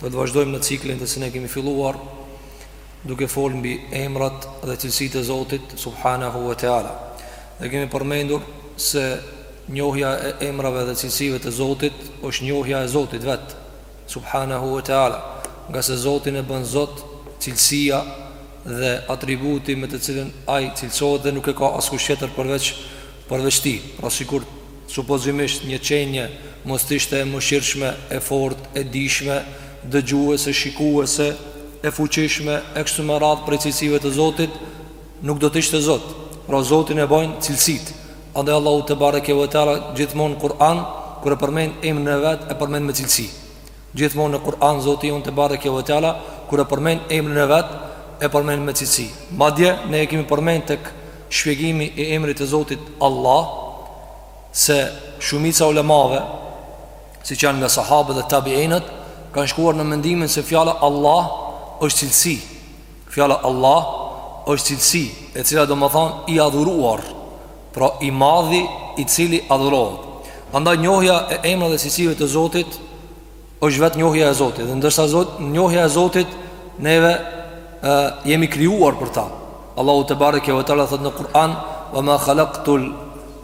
Do të vazhdojmë në ciklin të cilin e kemi filluar duke folur mbi emrat dhe cilësitë e Zotit subhanahu wa taala. Ne kemi përmendur se njohja e emrave dhe cilësive të Zotit është njohja e Zotit vet subhanahu wa taala, nga se Zotin e bën Zot cilësia dhe atributi me të cilin ai cilësohet dhe nuk e ka askush tjetër përveç përveç tij, pra sigurt Supozimisht një qenie mos të ishte e mëshirshme, e fortë, e dijshme, dëgjuese, shikuese, e fuqishme, e kështu me radhë prej cilësive të Zotit, nuk do të ishte Zot. Pra Zotin e bajnë cilësitë. Andaj Allahu tebareke ve teala gjithmonë në Kur'an kur e përmend emrin e vet e përmend me cilësi. Gjithmonë në Kur'an Zoti jonë tebareke ve teala kur e përmen emrin e vet e përmen me cilësi Madje ne e kemi përmen tek shpjegimi e emrit e Zotit Allah Se shumica ulemave siç janë nga sahabët dhe tabiinët Kanë shkuar në mendimin se fjala Allah është cilësi Fjala Allah është cilësi, e cila domethënë i adhuruar, pra i madhi i cili adhurohet. Andaj njohja e emra dhe cilësive të Zotit është vetë njohja e Zotit. Dhe ndërsa Zot, njohja e Zotit neve e, jemi krijuar për ta. Allahu tebareke ve teala thotë në Kur'an, ve ma khalaktul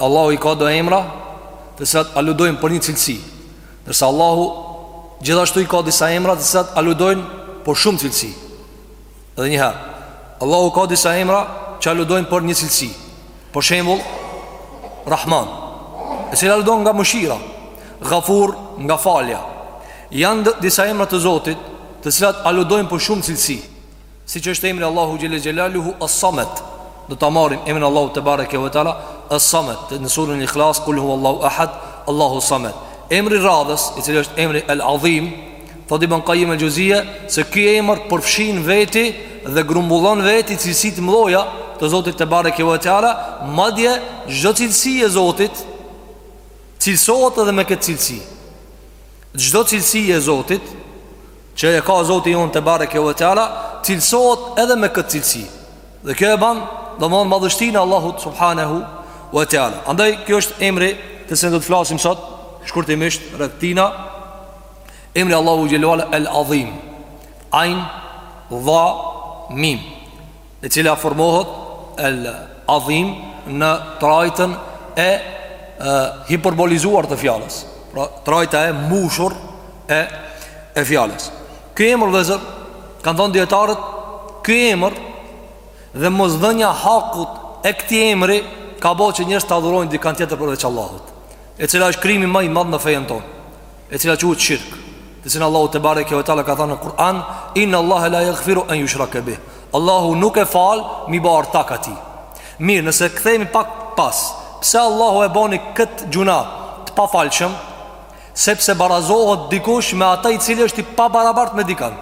Allahu i ka do emra të cilat aludojnë për një cilësi. Ndërsa Allahu gjithashtu i ka disa emra të cilat aludojnë për shumë cilësi. Edhe një herë, Allahu ka disa emra që aludojnë për një cilësi. Për shembull, Rahman, e cila aludon nga mëshira, Ghafur nga falja. Janë disa emra të Zotit, të cilat aludojnë për shumë cilësi. Siç është emri Allahut xhel-le xhelaluhu Es-Samed Do ta marrim emri Allahut tebareke ve teala Es-Samed Në suren Ikhlas Kul hu Allahu ahad Allahu samed Emri radhës i cili është emri el adhim Thotë Ibn Kajim el Xheuzije se ky emër përfshin veti Dhe grumbullon veti cilësitë mëdhaja të Zotit tebareke ve teala Madje çdo cilësi e zotit cilësohet edhe me këtë cilësi Çdo cilësi e zotit Që e ka Zoti jonë tebareke ve teala cilësohet edhe me këtë cilësi Dhe kjo e ban domethënë madhështinë e Allahut subhanehu ve teala Andaj ky është emri të cilin do të flasim sot Shkurtimisht rreth tina Emri Allahut xhel-le ve ala El Adhim Ain Dha Mim e cila formohet el adhim në trajtën e, e hiperbolizuar të fjalës. Pra trajta e mbushur e e fjalës. Ky emër vëllezër kanë thënë dijetarët, ky emër dhe mosdhënia hakut e këtij emri ka bërë që njerëzit ta adhurojnë dikënd tjetër përveç Allahut, e cila është krimi më i madh në fenë tonë. e cila quhet shirk, të cilën Allahu tebareke ve teala ka thënë në Kur'an, Inna Allaha la yaghfiru an yushraka bih. Allahu nuk e fal me i ba ortak atij. Mirë, nëse kthehemi pak pas, pse Allahu e boni kët gjuna të pafalshëm? Sepse barazohet dikush me ata i cili është i pabarabart me dikan.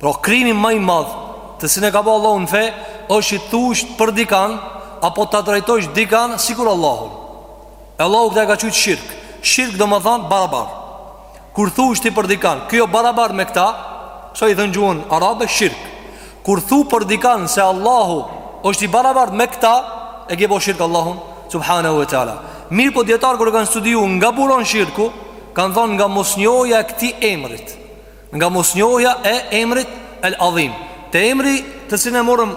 Pra krimi më i madh, të cilën e ka bo Allahu në fe, është t'i thush për dikan apo ta trajtojsh dikan sikur Allahu. E Allahu këta e ka qujt shirk Shirk domethanë barabar Kur thush ti për dikan Ky barabar me këta Kësaj i thonë n'gjuhën arabe shirk Kur thu për dikan se Allahu është i barabart me këta E ke bo shirk Allahun Subhanehu ve teala Mirëpo dijetarët kur e kanë studiu nga buron shirku Kanë thonë nga mosnjohja e këtij emrit Nga mosnjohja e emrit El Adhim Te emri të cilin e morëm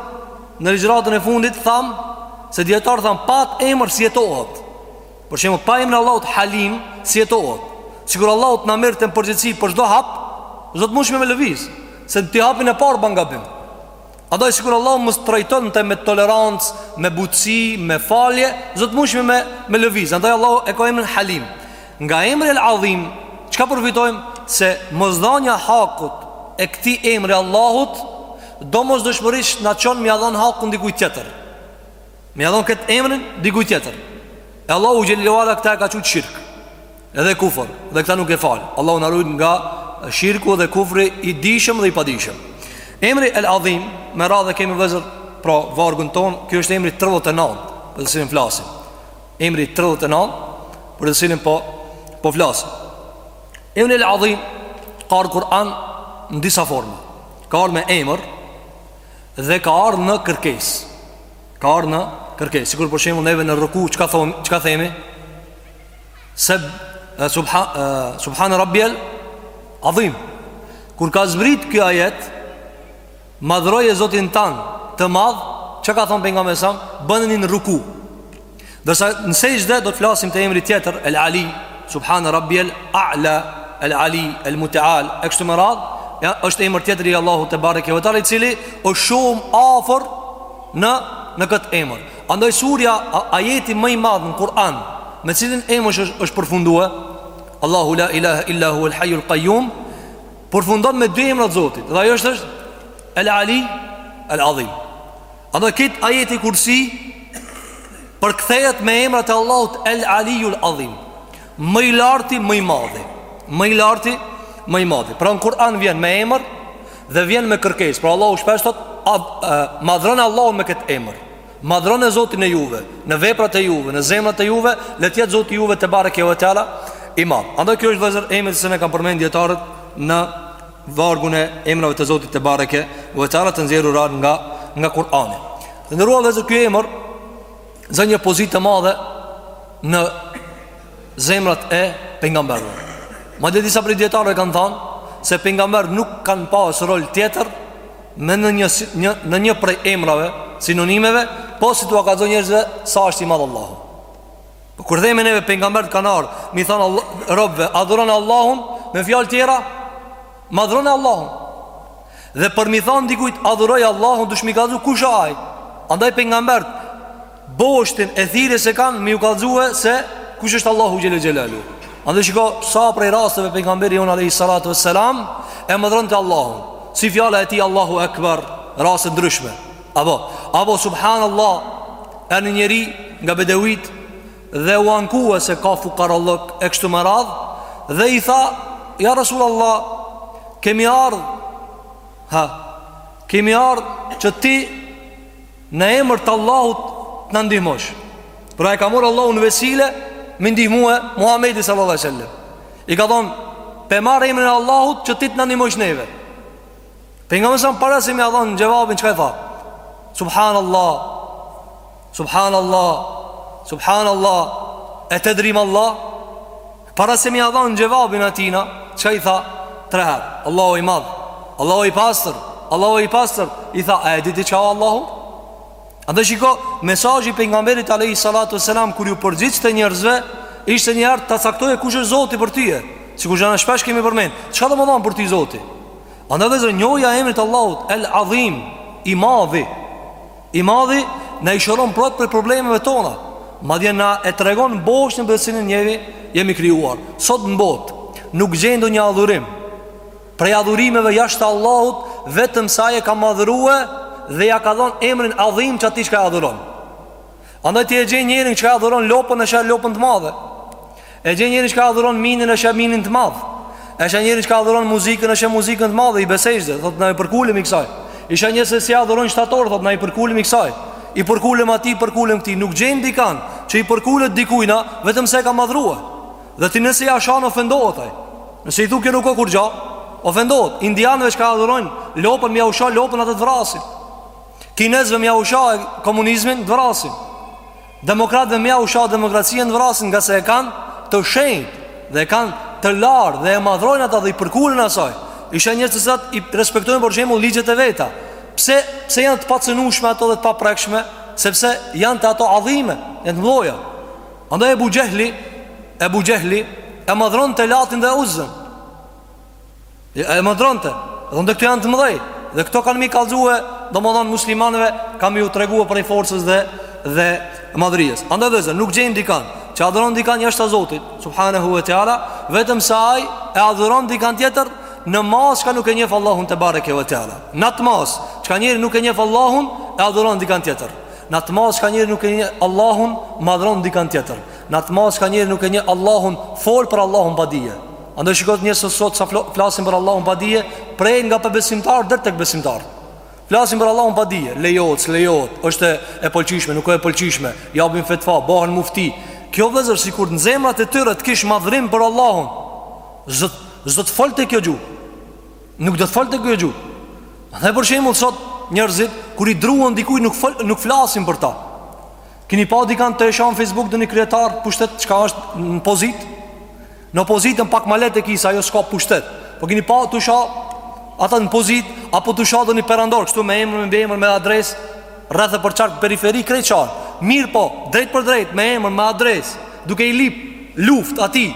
në ligjëratën e fundit Thamë se dijetarët thamë pa at emër s'jetohet Për shembull pa emrin e Allahut Halim s'jetohet Sikur Allahu t'na merrte në përgjegjësi për çdo hap S'do të mujshim me lëviz Se te hapi i parë bajmë gabim Andaj sikur Allahu mos t'na trajtonte me tolerancë Me butësi, me falje S'do të mujshim me, me lëviz Andaj Allahu e ka emrin Halim Nga emri El Adhim, çka përfitojmë se mosdhania e hakut e këtij emri Allahut domosdoshmërisht na çon me ia dhon hakun dikujt tjetër. Me ia dhon këtë emrin dikujt tjetër. E Allahu xhele ve ala këta e ka qujt shirk. Edhe kufër, dhe këta nuk e fal. Allahu na ruajt nga shirku dhe kufri i dijshëm dhe i padijshëm. Emri El Adhim, me radhë kemi vëzë pra vargun ton, ky është emri 39, për të cilin flasim. Emri 39 Për të cilin po, po flasim Emri El Adhim Ka ardh n'Kur'an në disa forma Ka ardh me emër Dhe ka ardh në kërkesë Ka ardh në kërkesë Sikur për shembull neve në ruku Çka, thom, çka themi Seb e, subha, e, Subhane Rabbijel Adhim Kur ka zbrit ky ajet Madhëroje Zotin tand të madhë Çka ka thonë Pejgamberi alejhi selam Bënie në ruku Ndërsa në sexhde do të flasim te emri tjetër El Ali Subhane Rabbijel A'la El Ali El Muteal E kështu me radhë ja, është emër tjetër i Allahut tebareke ve teala I cili është shumë afër në, në këtë emër Andaj surja ajeti më i madh në Kur'an Me cilin emër është, është përfundue Allahu la ilaha illa hu el hajju el qajjum Përfundon me dy emra t'Zotit Dhe ajo është është El Ali El Adhim Andaj ky ajeti kursi Përmbyllet me emrat e Allahut El Ali El Adhim Më i larti më i madhi Më i larti më i madhi Pra në Kur'an vjen me emër Dhe vjen me kërkesë Pra Allahu shpesh thotë Madhëroni Allahun me këtë emër Madhrone Zotin e juve, në veprat e juve, në zemrat e juve, le të jetë Zoti juve tebareke ve teala i madh. Andaj kjo është vllezër emri cilin e kanë përmend dietarët në vargun e emrave të Zotit tebareke ve teala të nxjerrur nga nga Kur'ani. Të nderuar vllezër ky emër zë një pozitë të madhe në zemrat e pejgamberëve. Madje disa prej dietarëve kanë thanë se pejgamberët nuk kanë pas rol tjetër Me në një, një, në një prej emrave, sinonimeve, pos t'ua kallzojnë njerëzve, sa është i madhë Allahu. Po kur themi neve pejgamberët kanë ardhë m'i thanë Allah, robëve, adhurone Allahun, me fjalë tjera, madhërone Allahun. Dhe për m'i thanë dikujt, adhuroje Allahun, dush m'i kallzu kush a ai. Andaj pejgamberët, Boshtin e thirrjes e kanë me ju kallzue se kush është Allahu xhele xhelalu. Andaj shiko sa prej rasteve pejgamberi jon alayhi salatu wassalam e madhronte Allahun. Si fjala e tij Allahu akbar, raste ndryshme. Apo, apo subhanallahu erdh një njeri nga bedevitë dhe u ankua se ka fukarallëk e kështu me radhë dhe i tha ja Rasul Allah kemi ardh ha kemi ardh që ti Në emër të Allahut të na ndihmosh. Pra e ka marrë Allahun vesile me ndihmue Muhamedi sallallahu alaihi wasallam. I ka thon pe marr emrin e Allahut që ti të na ndihmosh neve. Pejgamberi sa para se m'ia dhon xhevabin çka i tha? Subhanallah. Subhanallah. Subhanallah. E tedri ma Allah Para se m'ia dhonë xhevabin atijna çka i tha tre herë Allahu i madh Allahu i pastër Allahu i pastër I tha a e di ti çka o Allahu Andaj shiko mesazhi pejgamberit alejhi salatu selam kur ju përgjigjte njerëzve ishte njëherë ta caktojë kush është zoti për ty sikur që na shpesh kemi përmend çka do me thonë për ty zoti Andaj vllezër njohja emrit Allahut El adhim I madhi I madhi na i shëron plot prej problemeve tona. Madje na e tregon boshtin për të cilin jemi jemi krijuar. Sot në botë nuk gjen ndonjë adhurim prej adhurimeve jashtë Allahut, vetëm se ai e ka madhruar dhe ja ka dhënë emrin Adhim qatij çka e adhuron. Andaj ti e gjen njërin që adhuron lopën e sheh lopën të madhe. E gjen njërin që adhuron minin e sheh minin të madh. E sheh njërin që adhuron muzikën e sheh muzikën të madhe i besejse, thotë na i përkulemi kësaj. I sheh njerëzit se si adhurojnë shtatore, thotë na i përkulemi kësaj. I përkulem atij, përkulem këtij. Nuk gjen dikan që i përkulet dikujna, vetëm se e ka madhruar. Dhe ti nëse ja shan ofendohet ai. Nëse i thu kjo nuk ka kurrgjo, ofendohet. Indianëve që adhurojnë lopën, me jau sha lopën ata të vrasin. Kinezëve m'jau sha komunizmin, të vrasin. Demokratëve m'jau sha demokracinë, të vrasin ngase e kanë të shenjtë dhe e kanë të lartë dhe e madhrojnë ata dhe i përkulen asaj. I sheh njerëz të cilët i respektojnë për shembull ligjet e veta. Pse pse janë të pacenueshme ato dhe të paprekshme? Sepse janë te ato adhime, janë të mëdhaja. Andaj Ebu Xhehli, Ebu Xhehli e madhronte Latin dhe Uzën. E madhronte Dhe këto janë të mëdhenj Dhe këto kanë mi kallzu domethonë muslimanëve kanë m'ju tregu prej forcës dhe Dhe madhërisë Andaj vëllezër nuk gjen dikan Që adhuron dikan jashta Zotit Subhanehu ve teala Vetëm se ai e adhuron dikan tjetër Në masë çka nuk e njef Allahun tebareke ve teala Në atë masë çka njeri nuk e njef Allahun E adhuron dikan tjetër Në atë masë çka njeri nuk e njef Allahun Madhëron dikan tjetër Në atë masë çka njeri nuk e njef Allahun Fol për Allahun pa dije Andaj shiko njerëzit sot sa flasin për Allahun pa dije Prej nga pabesimtar deri tek besimtar Flasin për Allahun pa dije Lejohet, s'lejohet, është e pëlqyshme, nuk o e pëlqyshme Japin fetva, bahen mufti Kjo vëllezër sikur në zemrat e tyre të kish madhrim për Allahun s'do, s'do të folte kjo gjuhë Nuk do të folte kjo gjuhë Andaj për shembull sot njerëzit Kur i druhen dikuj nuk, fol, nuk flasin për ta Kini pa dikan tu e sha në Facebook ndonjë kryetar pushtet çka është në pozitë Në opozitën pak ma lehtë e ki se ajo s'ka pushtet Po kini pa tu i sha ata në pozitë Apo tu sha ndonjë perandor Kështu me emër, me emër, me adresë Rreth e përqark periferi krejt qarë Mirëpo, drejtpërdrejt, me emër, me adresë Duke i lyp luftë atij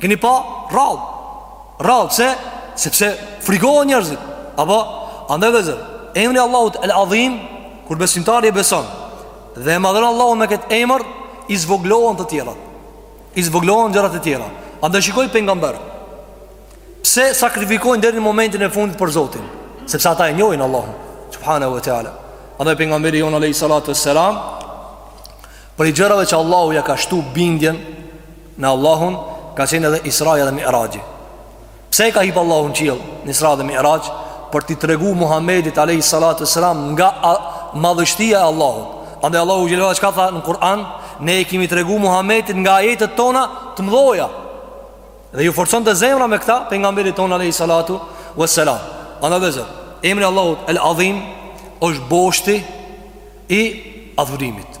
Kini pa, rrallë Rrallë, se, sepse frigohen njerëzit Apo, andaj vëllezër Emri Allahut el adhim Kur besimtari e beson Dhe e madhron Allahun me këtë emër i zvogëlohen të tjerat. I zvogëlohen gjërat e tjera. Andaj shikoji pejgamberët. Pse sakrifikojnë deri në momentin e fundit për Zotin? Sepse ata e njohin Allahun subhanahu wa taala. Andaj pejgamberi jonë alayhi salatu wassalam prej gjërave që Allahu ja ka shtu bindjen në Allahun ka qenë edhe Israja dhe Mi'raxhi. Pse e ka hip Allahu në qiell në Isra dhe Mi'raxh për t'i tregu Muhamedit alayhi salatu wassalam nga madhështia e Allahut. Andaj Allahu xhelle ve ala çka tha në Kur'an, ne i kemi tregu Muhamedit nga ajetet tona të mëdhaja. Dhe ju forconte zemra me këta pejgamberit tonë alayhi salatu wassalam. Andaj vëllezër. Emri Allahut El Adhim është boshti i adhurimit.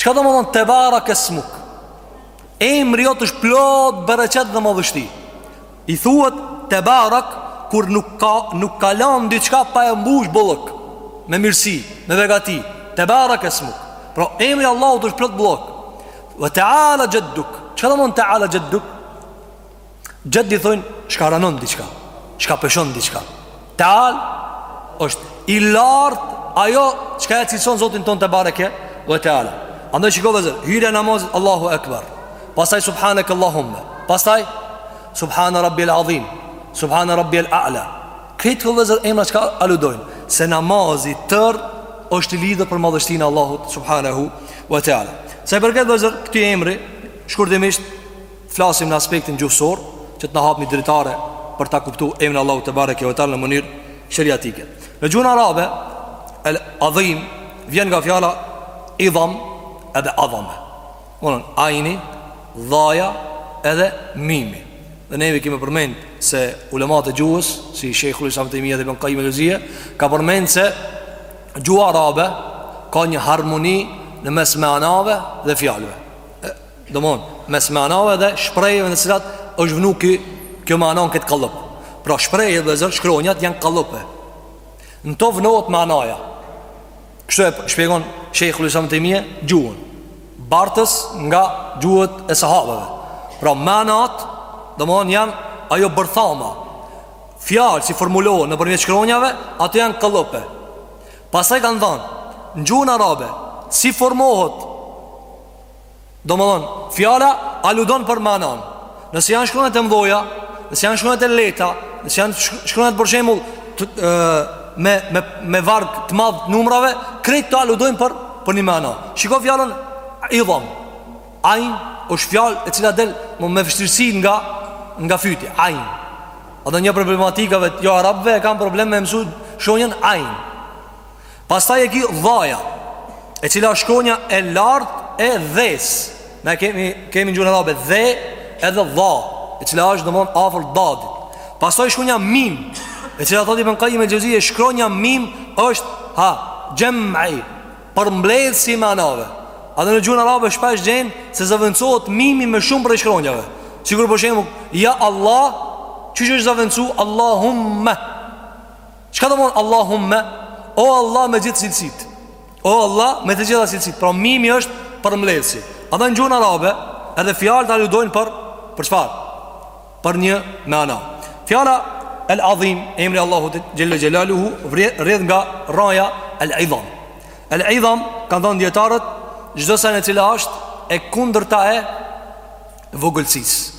Çka domethonë tebarakesmuk Emri jot është plot bereqet dhe madhështi I thuhet tebarak Kur nuk, ka, nuk ka lan diçka pa e mbush bollëk Me mirësi, me begati Tebarakesmuk Pra emri jot Allah është plot bollëk Ve teala xhedduk Çka domethonë teala xhedduk Xhedd i thojnë Çka ranon diçka Çka peshon diçka Teala është i lartë Ajo çka e cilëson zotin tonë tebareke ve teala Andaj shiko vllezër Hyrja e namazit Allahu Ekber Pastaj subhanek Allahumme Pastaj Subhane Rabbijel Adhim Subhane Rabbi El A'la Krejt këto vllezër emra çka aludojnë Se namazi tërë është i lidhur për madhështinë e Allahut Subhanehu ve teala Sa i përket vllezër këtij emri Shkurtimisht flasim në aspektin gjuhësor që të na hapë një dritare për ta kuptuar emrin e Allahut tebareke ve teala në mënyrë sheriatike. Në gjuhën arabe el adhim vjen nga fjala idham edhe adhame. Domethënë ajni dhaja edhe mimi. Dhe ne kemi përmend se ulemat e gjuhës si Sheikhul Islam Tejmije dhe Ibn Kajjim el-Xheuzije ka përmend se gjuha arabe ka një harmoni në mes meanave dhe fjalëve. Domthon, mes manave dhe shprehjeve në të cilat është vënu kjo kjo mana në këtë kallop. Pra shprehjet vllezër shkronjat janë kallope. Në to vënohet manaja. Kështu e shpjegon Sheikhul Islam Tejmije gjuhën. Bartës nga gjuhët e sahabeve. Pra manat, domthon janë ajo bërthama. Fjalët si formulohen nëpërmjet shkronjave, ato janë kallope. Pastaj kanë thënë, në gjuhën arabe si formohet Domethonë, fjala aludon për manan Nëse janë shkronjat e mdhaja Nëse janë shkronjat e lehta Nëse janë shkronjat për shemull të, e, me, me, me varg të madh numrave Krejt këto aludojnë për, për një mana Shiko fjalën idham Ajn është fjalë e cila del më me vështirësi nga, nga fyti Ajn Edhe një problematikave të jo arabve e kanë problem me mësu shkronjën ajn Pastaj e ki dhaja E cila është shkronja e lartë e dhesë Ne kemi, kemi n'gjuhën arabe dhe edhe dha E cila është domethënë afër dadit Pastaj shkronja mim E cila thotë Ibn Kajjim el-Xheuzije shkronja mim është ha xhemi Përmbledhësi i meanave Edhe në gjuhën arabe shpesh gjen Se zëvendësohet mimi me shumë prej shkronjave Sikur për shembull Ja Allah Qysh është zëvendësu Allahumme Çka domethënë Allahumme O Allah me gjithë cilësitë O Allah me të gjitha cilësitë Pra mimi është përmbledhësi Edhe në gjuhën arabe Edhe fjalët aludojnë për Për çfarë Për një meana Fjala El Adhim Emri i Allahut xhel-le xhelaluhu Rrjedh nga rranja El Idham El Idham Kanë thonë dijetarët Çdo send e cila është E kundërta e Vogëlsisë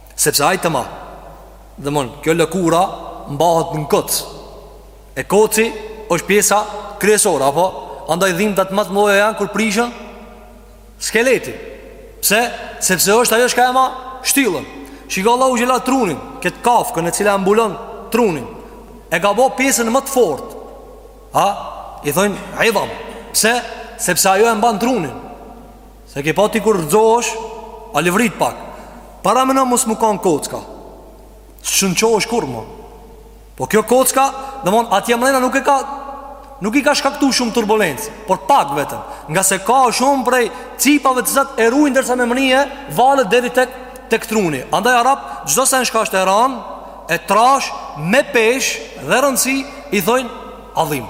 Sepse ai ta ma. Domthon, kjo lëkura mbahet në koc. E koci është pjesa kryesore, apo andaj dhimbtat më të mëdha janë kur prishen skeleti. Pse? Sepse është ajo çka e ma shtyllën. Shiko Allahu xhela trunin, kët kafkën e cila e mbulon trunin. E ka ba pjesën më të fortë. Ha? I thojnë idham. Pse? Sepse ajo e mban trunin. Se e ke pa ti kur rrëzohesh A lëvrit pak Parameno mos me kanë kocka S'un çohesh kurrë mo Po kjo kocka Domthon atje mrena nuk e ka Nuk i ka shkaktu shumë turbulencë Por pak vetëm Ngase ka shumë prej cipave të cilat E rujnë derisa me mrri Valët deri tek, tek truni Andaj arabt Çdo sen çka është e ranë E trashë Me peshë Dhe rëndësi I thojnë Adhim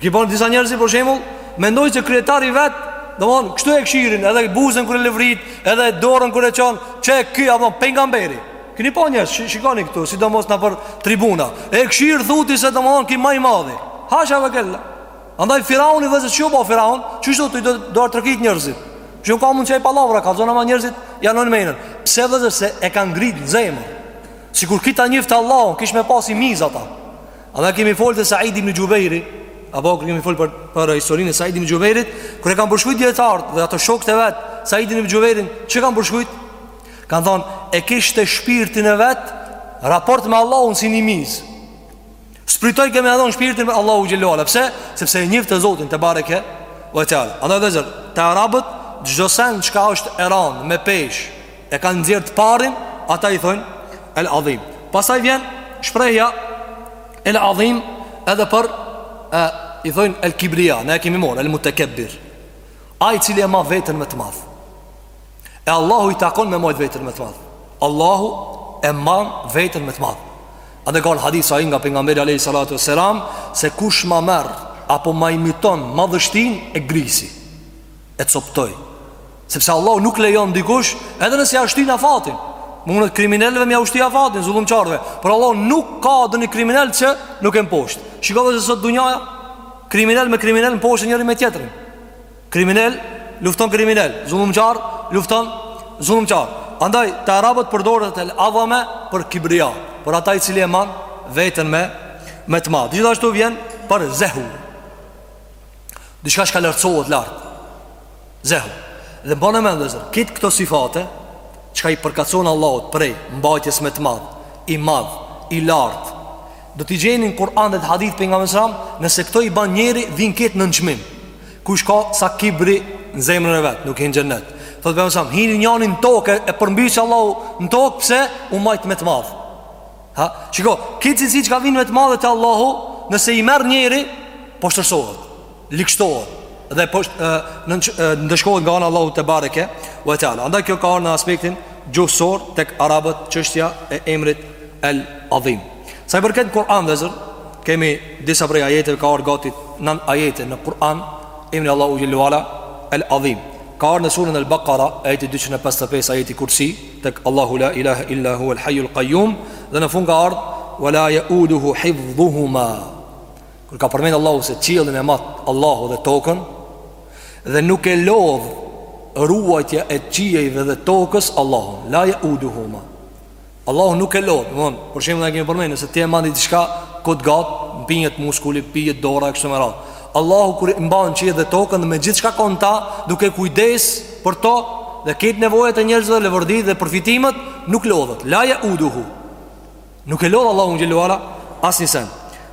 Ki pa disa njerëz për shembull Mendojnë që kryetari i vet Domthon, kështu e kshyrin Edhe buzën kur e lëvrit Edhe dorën kur e çon Që e ky, apë, pejgamberi Kini pa njerëz, sh shikoni këtu Sidomos nëpër tribuna E kshyr thu ti se domethonë ky ma i madhi Hasha ve kel-la Andaj firauni vllezër ç'u bo firaun Që shdo të i do, do artë rëkit njerëzit Që nuk ka mund që e pallavra Kallzonama njerëzit janë në menën Pse vllezër se e kanë ngrit në zemër Sikur ky ta njifte Allahun Kish me pa si mizë ata Andaj kemi folë te Said ibn Xhubejri Apo kur kemi folë për, për historinë e Said ibn Xhubejrit Kur e kanë përshkrujt dijetarët dhe ato shokët e vet Said ibn Xhubejrin ç'e kanë përshkrujt Kanë thonë e kishte shpirtin e vet Raport me Allahun si një mizë S'pritojke me ja dhon shpirtin për Allahun xhel-le ue ala Pse? Sepse e njifte Zotin tebareke Ue teala Andaj vllezër Te arabët çdo sen çka është e ranë me peshë E kanë nxjerr të parin, ata i thojnë El Adhim. Pastaj vjen shprehja El Adhim edhe për e, i thojnë El Kibria, ne e kemi morr El Mutekebbir. Ai i cili e ma veten me të madh. E Allahut i takon me majt vetën me të madh Allahu e ma vetën me të madh Andaj ka në hadis sahih nga Pejgamberi alejhi salatu ves-selam Se kush ma merr apo ma imiton madhështinë e grisi E coptoj Sepse Allahu nuk lejon dikush edhe nëse ja shtyn afatin. Munet kriminelëve me jau shty afatin, zullumçarëve, por Allahu nuk ka ndonji kriminel që nuk e mposht. Shikove se sot dunjaja kriminel me kriminel mposhtet njëri me tjetrin. Kriminel lufton kriminel, zullumçar lufton zullumçar. Andaj te arabët përdoret el adhame për kibria, për ata i cili e man veten me me të madh. Gjithashtu vjen për zehu. Diçka çka lartësohet lart Zeu Dhe mbane mend vllezër Këtë këto sifate Çka i përkasin Allahut prej Mbajtjes me të madh I madh I lartë Do t'i gjeni n'Kur'an dhe te hadith Pejgamberi a.s. Nëse këto i ban njeri Vjen ky nënçmim Kush ka sa kibri në zemrën e vet Nuk hin n'xhennet Thotë Pejgamberi a.s. Hini njani në tokë E përmbysi Allahu në tokë Pse u majt me të madh Ha, shiko, këtë cilësi që ka vin me të madhe te Allahu Nëse i merr njeri, poshtërsohet Ligështohet Dhe po ndëshkohet nga ana e Allahut tebareke ve teala Andaj kjo ka ardh në aspektin gjuhësor Tek arabët çështja e emrit El Adhim Sa i përket Kur'anit vllezër Kemi disa prej ajeteve ka ardh gati Nan ajete në Kur'an Emri Allahut Xhelle ve ala El Adhim Ka ardh në suren El Bakara Ajeti 255 ajetul kursi tek Allahu la ilahe illa huwal hayyul qayyum dhe në fund ka ardh wala yauduhu hifdhuhuma kur ka përmend Allahu se qiellin e mat Allahu dhe tokën dhe nuk e lodh ruajtja e qiejve dhe tokës Allahu la yauduhuma Allahun nuk e lodh domethënë për shembull ne kemi përmend nëse ti e man diçka kohë t'gat mpihet muskuli mpihet dora kështu me radhë Allahu kur i mban qiejt dhe tokën dhe me gjithçka ka n'ta, duke u kujdes për to dhe këto nevojat e njerëzve leverditë dhe përfitimet nuk lodhet. La jauduhu. Nuk e lodh Allahun xhelle ve ala asnjë sen.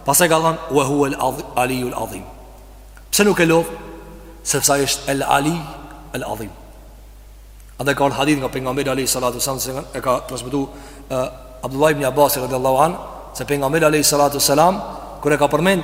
Pastaj ka thënë, wa huwel aliju el adhim. Pse nuk e lodh? Sepse ai është el ali el adhim. Andaj ka ardh hadith nga pejgamberi alejhi salatu salam, se e ka transmetu uh, Abdullah ibn Abbas radiallahu anhu, se pejgamberi alejhi salatu salam, kur e ka përmend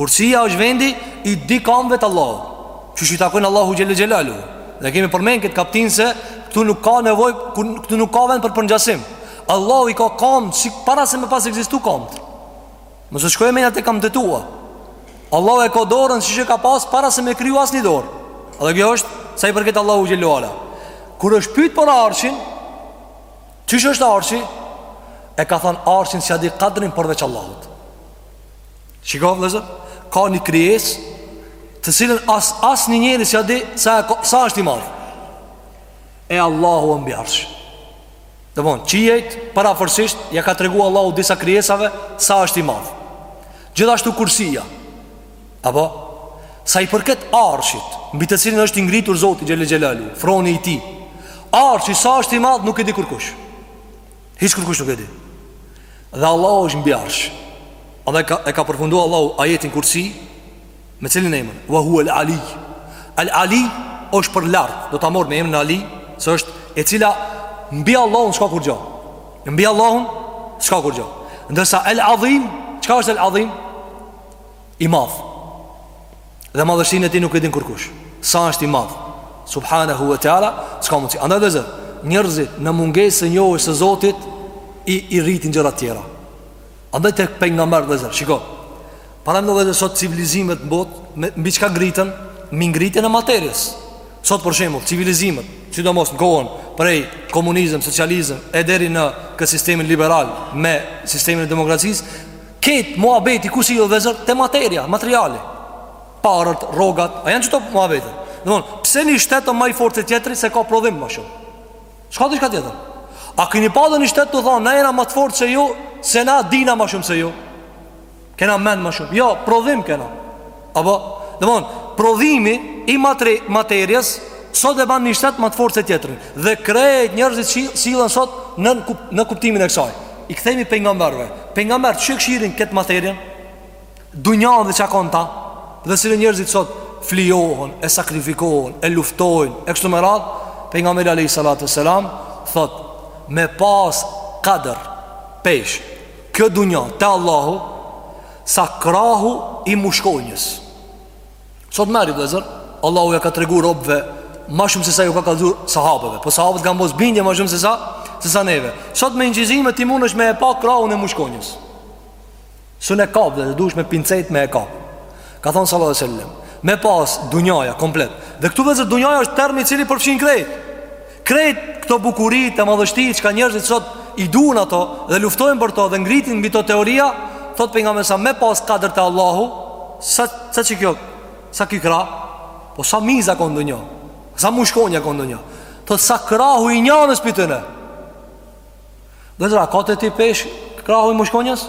Kursia është vendi i dy kamëve të Allahut Që i takojnë Allahut Xhelle Xhelaluhu Dhe kemi përmend këtë kaptinë se Këtu nuk ka nevoj, këtu nuk ka vend për përngjasim Allahu i ka kamët si para se me pas ekzistu kamët Mos t'shkojë menja te kamët e tua Allahu e ka dorën siç e ka pas para se me kriju asnjë dorë Dhe kjo është sa i përket Allahut Xhelle ve Ala Kur është pyt për arshin Qysh është arshi E ka thonë arshin s'ia di kadrin përveç Allahut Shiko vllezër Ka një krijesë Të cilën as, as një njeri s'ja di sa, sa është i madh E Allahu është mbi arsh Domethënë, qiejt Përafërsisht, ja ka tregu Allahu disa krijesave Sa është i madh Gjithashtu kursia Apo Sa i përket arshit Mbi të cilin është i ngritur Zoti Xhelle Xhelaluhu Froni i tij Arshi sa është i madh nuk e di kurkush Hiç kërkush nuk e di. Dhe Allahu është mbi arsh. Edhe ka e ka përfundu Allahu ajetin kursi me cilin emër? Wa huwa al-Ali. Al-Ali është për lart. Do ta marr me emrin Ali, se është e cila mbi Allahun s'ka kurgja. Mbi Allahun s'ka kurgja. Ndërsa al-Adhim, çka është al-Adhim? I madh. Dhe madhështinë e tij nuk e din kërkush Sa është i madh Subhanehu ve teala S'ka mundësi Andaj vllezër Njerëzit në mungesë të njohjes së Zotit I, i rritin gjërat tjera Andaj te pejgamberët vllezër Shiko Paramendo vllezër sot civilizimet në botë me, Mbi çka ngriten Mbi ngritjen e materies Sot për shemull civilizimet Sidomos në kohën Prej komunizm, socializm E deri në këtë sistemin liberal Me sistemin e demokracisë Krejt muhabeti ku sillet vllezër Te materia, materiali Paret, rrogat, a janë qito muhabete Domethon, pse një shtet o ma i fortë se tjetri Se ka prodhim ma shumë Çka diçka tjetër A keni pa ndonjë shtet tu thonë Na jena ma të fortë se ju Se na dina ma shumë se ju Kena mend ma shumë Jo, prodhim kena Apo, domethon, prodhimi i materi, materies Sot e ban një shtet ma të fortë se tjetrin Dhe krejt njerëzit si, sillen sot në, në kuptimin e kësaj I kthehemi pejgamberëve Pejgamberët si e kqyrin këtë materien Dunjanë dhe çka ka n'ta Dhe sillen njerëzit sot Flijohen, e sakrifikohen, e luftojnë E kështu me radhë Pejgamberi a.s. Thot Me pas kadër Peshë Kjo dunja te Allahu sa krahu i mushkonjës. Sot merri vllezër, Allahu ja ka tregu robëve ma shumë se sa ju ka kallzu sahabeve. Po sahabët kanë pas bindje ma shumë se sa se sa neve. Sot me incizime ti mundesh me e pa krahun e mushkonjës. S'un e kap vllezër duhesh me pincetë me e kap. Ka thon sallallahu alaihi wasallam, me pas dunjaja komplet. Dhe këtu vllezër dunjaja është term i cili përfshin krejt. Krejt këto bukuri e madhështi çka njerëzit sot i dun ato dhe luftojnë për to dhe ngritin mbi to teoria, thot pejgamberi sa me pas kadër te Allahu, sa sa qikjo? Sa ky krah? Po sa miza ka ndonjë? Sa mushkonja ka ndonjë? Thot sa krahu i njanës pi tyne. Vllezër, a ka te ti peshë krahu i mushkonjës?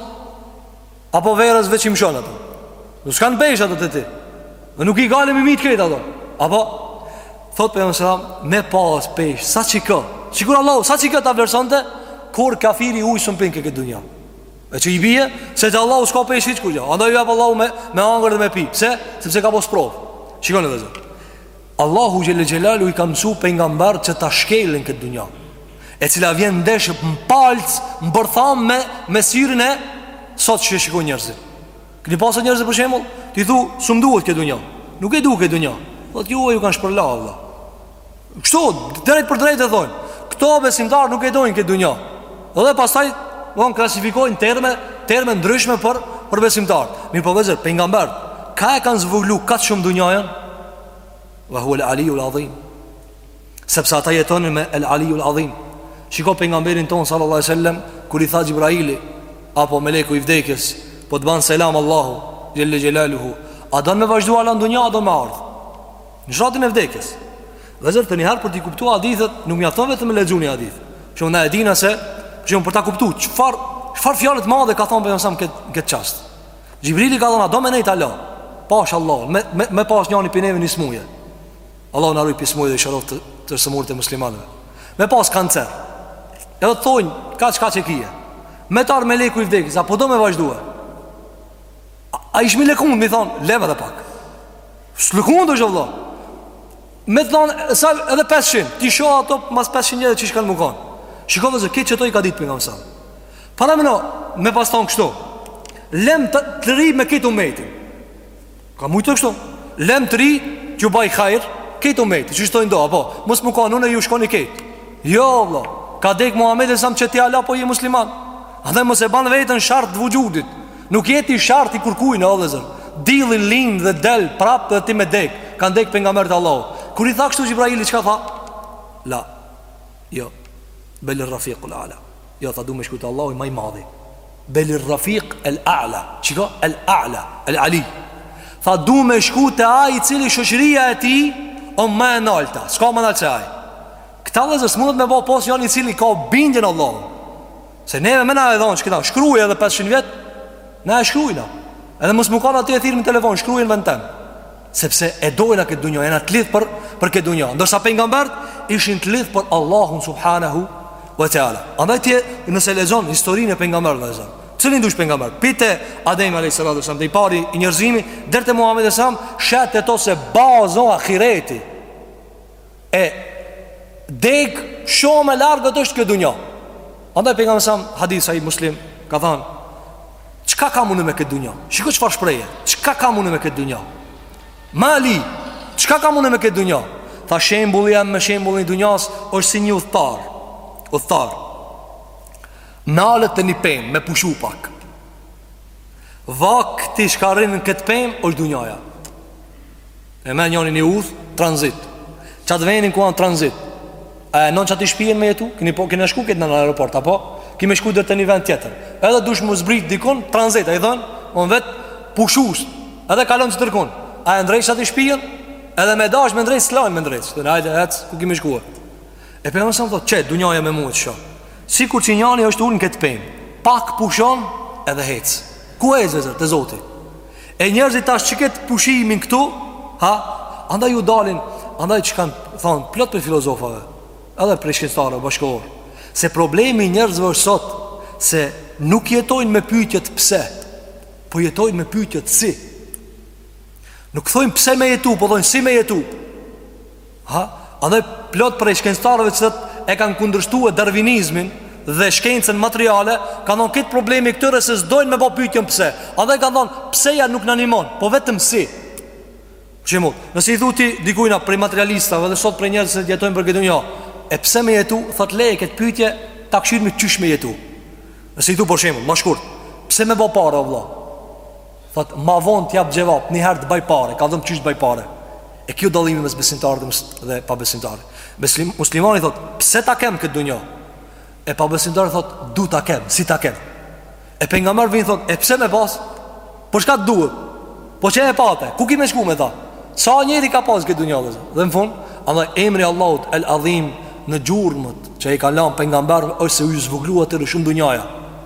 Apo verës veç i mshon ato Nuk kanë peshë ato te ti Dhe nuk i galim i myt krejt ato Apo Thot pejgamberi a.s. Me pas peshë Sa qikjo Sikur Allahu Sa qikjo ta vlerësonte Kurrë kafiri ujë s'un pin n'këtë dunja Veç i bje Se te Allahu s'ka peshë hiç kurgjo Andaj i jep Allahu me, me hangër dhe me pi Pse Sepse e ka bo sprovë Shikone vllezër Allahu xhel-le xhelaluhu i ka mësu pejgamberët që ta shkelin këtë dunja E cila vjen ndesh për në palc, në bërthamë me, me syrin e Sot që shikon njerëzit Keni pa sot njerëzit për shembull, ti thu, s'më duhet këtë dunja Nuk e du këtë dunja Dhe të ju e ju kanë shpërla, vlla Kështu, drejtpërdrejt e thonë Këto besimtar nuk e dojnë këtë dunja Dhe pastaj, vonë klasifikojnë terme, terme të ndryshme për, për besimtar Mirëpo vllezër, pejgamberët Ka e kanë zvoglu kaq shumë dunjanë Wa huwa al-ali al-azim. Sepse ata jetonin me al-ali al-azim. Shiko pejgamberin tonë sallallahu alaihi wasallam kur i tha Xhibraili apo meleku i vdekjes, po të ban selam Allahu xhel-le xhelaluhu. A don me vazhduar në dunja, a don me ardh? Në shtratin e vdekjes. Vllezër ndonjëherë për t'i kuptu hadithet Nuk mjafton vetëm me lexu një hadith Shumë na e dina se Shumë për ta kuptu Çfarë, çfarë fjale të madhe ka thonë pejgamberi a.s. këtë, këtë çast Xhibrili ka thonë a do me nejtë ala Pash Allah Me, me, me pas njani prej neve një smuje Allahu na rujt prej smuje dhe i shëroftë të sëmurët e muslimanëve Me pas kancer Edhe të thonë kaq kaq e kije Me t'ardhë meleku i vdekjes a po do me vazhdu A, a ishmi lëkundë me i thonë Lem edhe pak S'lëkundë është Allah Me të thonë, sa, edhe 500 T'i shoh ato mas 500 vjetëve çka ish kanë me kanë Shiko vllezër, këtë qeto i ka ditë pejgamberi a.s. Paramendo, me pas thonë kështu Lem të, të rri me këtë umet Ka mujtë të kështu Lem të rri, t'ju baj hajr Këtij umeti, që shtojnë do, apo Mos me kanë, unë e ju shkoni këtë Jo, vlla, ka dek Muhammedi a.s. e ti ala po je musliman Andaj mos e ban veten shart të vuxhudit Nuk je ti shart i kurkujt o vllezër Dilli lind dhe del prap edhe ti me dek Kanë dek pejgamberët e Allahut Kur i tha kështu Xhibraili çka tha La Jo Belir Rafiq ul Ala Jo tha du me shku te Allahu ma i madhi Belir Rafiq el Ala Shiko el Ala El Ali Tha du me shku te ai i cili shoqëria e tij O ma e nalta S'ka ma nalt se ai Këta vllezër s'mundet me bo pos njani i cili ka bindjen n'Allah Se neve me na e dhonë që këta Shkruje edhe 500 vjet Na e shkrujna Edhe mos me kanë aty e thirrim në telefon Shkruje n'vend tem Sepse e dojna këtë dunja Jena të lidhë për, për këtë dunja Ndërsa pejgamberët Ishin të lidhë për Allahun subhanahu wa teala Andaj ti nëse lexon historinë e pejgamberëve vllezër Cilin dush pejgamber Pi te Ademi a.s. Dhe i pari i njerëzimit Deri te Muhammedi a.s. Sheh te to se baza o ahireti E degë shumë e largët është kjo dunja Andaj pejgamberi a.s. hadith Sahih Muslim Ka than Çka kam unë me këtë dunja Shiko çfarë shprehje Çka kam unë me këtë dunja Mali Çka kam unë me këtë dunja Tha shembulli jem e shembulli i dunjas është si një udhtar Udhtar Nalet te një pemë me pushu pak Vakti çka rrin në këtë pemë është dunjaja E me njëni një udhë, transit Qatë venin ku anë transit E bon qaty shpijen me jetu Kini po, kini shku këtë në në aeroport Apo, ki me shku dhe te një vend tjetër Edhe duhesh me zbrit dikun, transit E i dhën, on vet, pushus Edhe kalon që tërkon A e ndreq qaty shpijen Edhe me dash me ndreq, s'lajn me ndreq Dhe në hajde, hec, ku ki me shku E Pejgamberi thot, që, dunjaja me mu është Sikur që njani është nën këtë pemë Pak pushon edhe hec Ku e vllezër, te Zoti E njerëzit tash që këtë pushimin këtu Ha? Andaj ju dalin Andaj që kanë thonë Plot prej filozofave Edhe prej shkencëtarëve bashkëkohorë Se problemi i njerëzve është sot Se nuk jetojnë me pyetjet pse Po jetojnë me pyetjet si Nuk thojnë pse me jetu Po thojnë si me jetu Ha, andaj plot prej shkencëtarëve që e kanë kundërshtuar darvinizmin dhe shkencën materiale, kanë thonë këtë problemi i këtyre se s'dojnë me ba pyetjen pse. Andaj kanë thonë pse-ja nuk na animon, po vetëm si. Për shembull, nëse i thu ti dikujna prej materialistave dhe sot prej njerëzve që jetojnë për këtë dunja, e pse me jetu, thotë leje këtë pyetje ta kshyrim qysh me jetu. Nëse i thu për shembull, ma shkurt, pse me ba pare vlla? Thot, ma vonë t'jap xhevap, një herë të baj pare, kallxom qysh të baj pare. E kjo dallimi mes besimtarit dhe, dhe pabesimtarit. Beslim, muslimani thot, pse ta kem këtë dunjo? E pabesimtari thot, du ta kem, si ta kem? E Pejgamberi vjen thot, e pse me pas? Por shka të duhet? Po që e pate, ku ki me shku me ta? Sa njeri ka pas këtë dunja vllezër? Dhe në fund, andaj emri i Allahut el adhim në gjurmët që e ka lanë Pejgamberi, është se u ju zvoglu aq shumë dunjaja.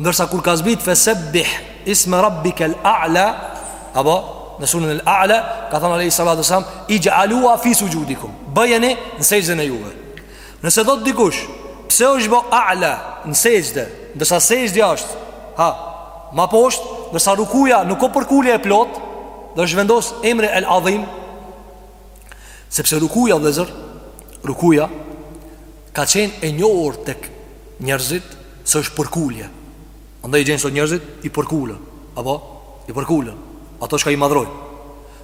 Ndërsa kur ka zbrit fesebbih isma rabbikel a'la, apo në suren el a'la, ka thënë alejhi salatu selam, ixhaluha fi suxhudikum, bëjeni në sexhden e juve. Nëse thotë dikush, pse është bo a'la në sexhde, ndërsa sexhdja është, ha, ma poshtë, ndërsa rukuja nuk o përkullje e plot, dhe është vendos emri el adhim, sepse rukuja vllezër, rukuja, Ka qenë e njohur tek njerëzit se është përkulje. Andaj i gjen sot njerëzit i përkulen, apo i përkulen ato çka i madhrojnë.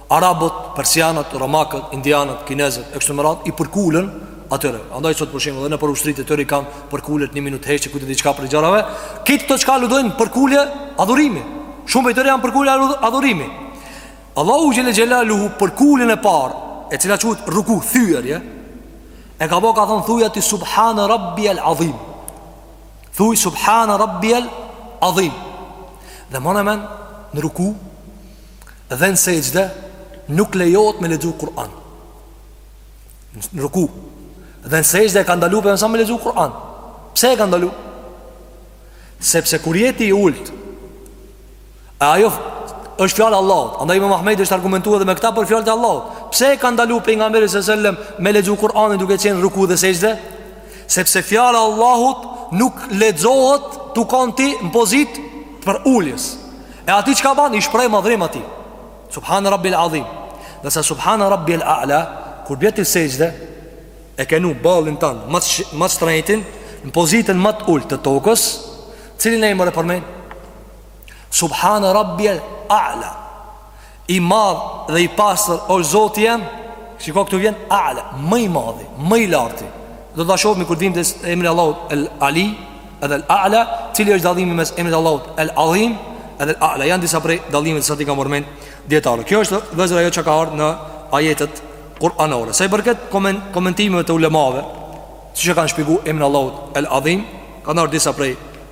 Arabët, persianët, romakët, indianët, kinezët e kështu me radhë i përkulen atyre. Andaj sot për shembull edhe nëpër ushtritë e tyre kanë përkulje një minutë heshtje kujt diçka prej gjërave. Këto të çka aludojnë përkulje adhurimi. Shumë prej tyre janë përkulje adhurimi. Allahu xhel-le xhelaluhu përkuljen e parë, e cila quhet ruku thyerje, E ka bo ka thonë thuj ti subhanë rabbi el adhim Thuj subhanë rabbi el adhim Dhe mane në men në ruku Dhe në sexhde nuk lejohet me lexu Kur'an Në ruku Dhe në sexhde e ka ndalu Pejgamberi me lexu Kur'an Pse e ka ndalu? Sepse kur je ti i ulët E ajo është fjala e Allahut. Andaj Imam Ahmedi është argumentu edhe me këta për fjalët e Allahut. Pse e ka ndalu pejgamberi sallallahu alajhi wasallam me lexu Kur'anin duke qenë ruku dhe sexhde? Sepse fjala e Allahut nuk lexohet tu kanë ti në pozitë të përuljes. E aty çka ban i shpreh madhrim Atij. Subhane Rabbijel Adhim. Ndërsa Subhane Rabbijel A'la, kur bjen ti sexhde, e ke vnu ballin tan, ma të shtrejtin në pozitën ma të ultë të tokës, cilin e emër e përmen Subhane Rabbijel A'la I madh dhe i pastër osht Zoti jem Shiko këtu vjen A'la Më i madhi, më i larti Do ta shofmi kur vim te emri i Allahut El Ali Edhe El A'la Cili është dallimi mes emrit Allahut El Adhim Edhe El A'la Janë disa prej dallimeve saç i kanë përmen dijetarët Kjo është vllezër ajo çka ka ardhë në ajetet Kur'anore Sa i përket komentimeve të ulemave Si e kanë shpjegu emrin e Allahut El Adhim Kanë ardhë disa prej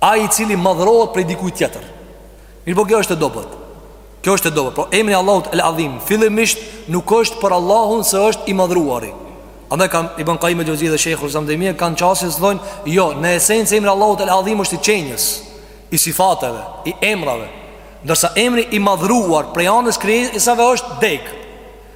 Ai i cili madhrohet prej dikujt tjetër. Mirëpo kjo është e dobët. Kjo është e dobët. Po emri i Allahut El Adhim fillimisht nuk është për Allahun se është i madhruari. Andaj Imam Ibn Kajjim El Xhevzi dhe Shejhul Islam Tejmije kanë qasjes thonë, jo, në esencë emri i Allahut El Adhim është i qenies, i sifateve, i emrave. Ndërsa emri i madhruar prej anës krijesave është degë.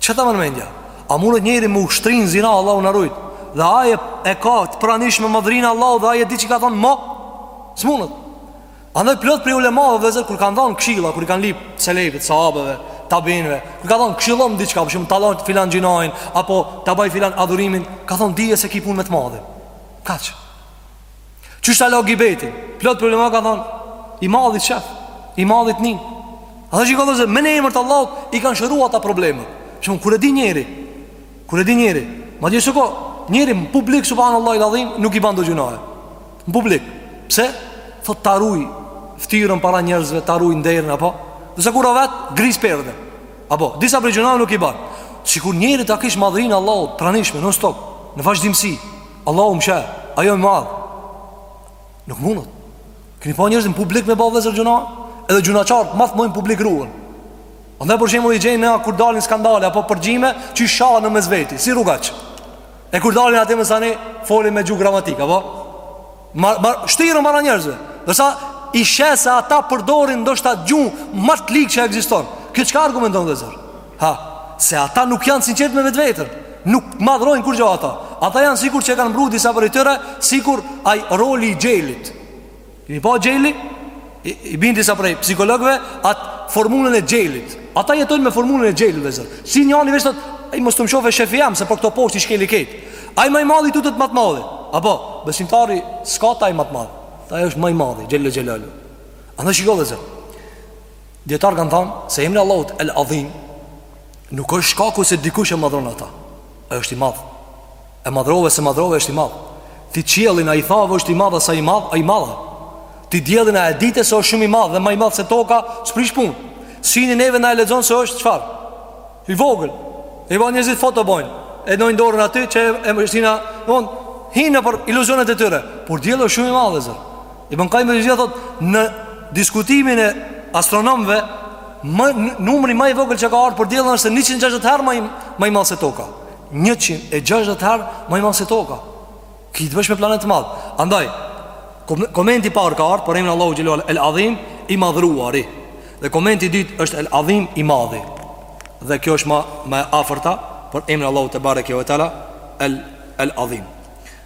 Çka ta merr mendja? A mundet njeri me u shtri në zina Allahu na rujt? Dhe ai e ka të pranishme madhrinë e Allahut dhe ai e di qi ka thonë mo? S'mundet. Andaj plot prej ulemave vllezër kur kanë dhanë këshilla, kur i kanë lip selefit, sahabeve, tabiinëve, kur ka thanë këshillom diçka, për shembull ta lo filan gjynahin apo ta baj filan adhurimin, ka thonë dije se ki punë me të Madhin. Kaq. Qysh ta lo gibetin Plot prej ulemave ka thonë I Madhi t'shef I Madhi t'nin A po shikoni Me ni emër të Allahut I kanë shëru ata probleme Shumë kur e di njeri Kur e di njeri Madje shiko Njeri në publik Subhanallahil adhim Nuk i ban do gjunahe Në publik Pse Thotë ta ruj Ftyrën para njerëzve Ta ruj nderin Apo Ndërsa kur o vet Gris perde Apo Disa prej gjunaheve nuk i ban Sikur njeri ta kish madhrinë e Allahut t'pranishme Nonstop Në vazhdimësi Allahu më sheh, ai o i madh Nuk mundet Keni pa njerëzit n'publik me ba vllezër gjunah Edhe gjunahqarë, ma t'mdhojn n'publik ruhen Andaj për shembull i gjenë Kur dalin skandale, apo përgjime Qi shahen në mes veti, si rrugaq E kur dalin aty e masanej folin me gjuhë gramatike, apo Marr, marr, ftyrën para njerëzve Ndërsa i sheh se ata përdorin ndoshta gjuhë ma të ligë që ekziston. Kjo çka argumenton vllezër? Ha, se ata nuk janë sinqertë me vetveten Nuk madhrojnë kurgjo ata Ata janë sikur që e kanë mru disa prej tyre Sikur ai roli i gjelit Kini pa gjelin? I bin disa prej psikologëve atë formulën e gjelit. Ata jetojnë me formulën e gjelit, vllezër. Si njani vetë, ai mos të m'shofë shefi jam se për këto poshtë i shkeli krejt. Ai më i madhi tutet më të madhi. Apo, besimtari s'ka taj më të madh. Ai është më i madhi, xhele xhelaluhu. Andaj shiko vllezër. Dijetarët kan thon se emri Allahut El Adhim nuk është shkaku se dikush e madhron ata. Ai është i madh. E madhrove s'e madhrove është i madh. Ti qiellin a i thave është i madh s'a i madh, a i madh. Ti diellin a e dite se është shumë i madh dhe më i madh se toka, s'prish punë. Syni neve na e lexon se është çfarë? I vogël. E vao njerëzit foto bojnë. E vnojnë dorën aty që e mëshina, von hinë për iluzionet e tyre. Por dielli është shumë i madh vllezër. Ibn Kajimi thot Në diskutimin e astronomëve më, numri ma i vogël që ka ardh për diellin është 160 herë ma i, ma i madh se toka 160 herë ma i madh se toka Ki të bësh me planet të madh Andaj, komenti i parë ka ardh për emrin Allahu xhele ve ala El Adhim i madhruari Dhe komenti i dytë është El Adhim i madhi Dhe kjo është ma, ma e afërta për emrin Allahu tebareke ve teala El, El Adhim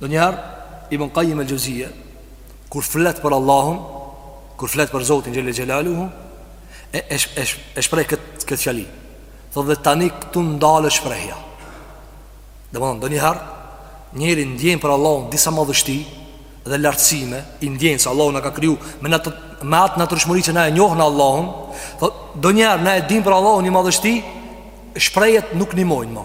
Ndonjëherë Ibn Kajim el-Xheuzije kur flet për Allahun, kur flet për Zotin Xhele Xhelaluhu, e e, e, e shpreh këtë këtë fjali. Thotë dhe tani këtu ndalë shprehja. Domthon ndonjëherë njeri ndjen për Allahun disa madhështi dhe lartësime, i ndjen se Allahu na ka kriju me atë me atë natyrshmëri që na e njohën Allahun, thotë ndonjëherë na e dim për Allahun një madhështi, shprehjet nuk nimojnë më.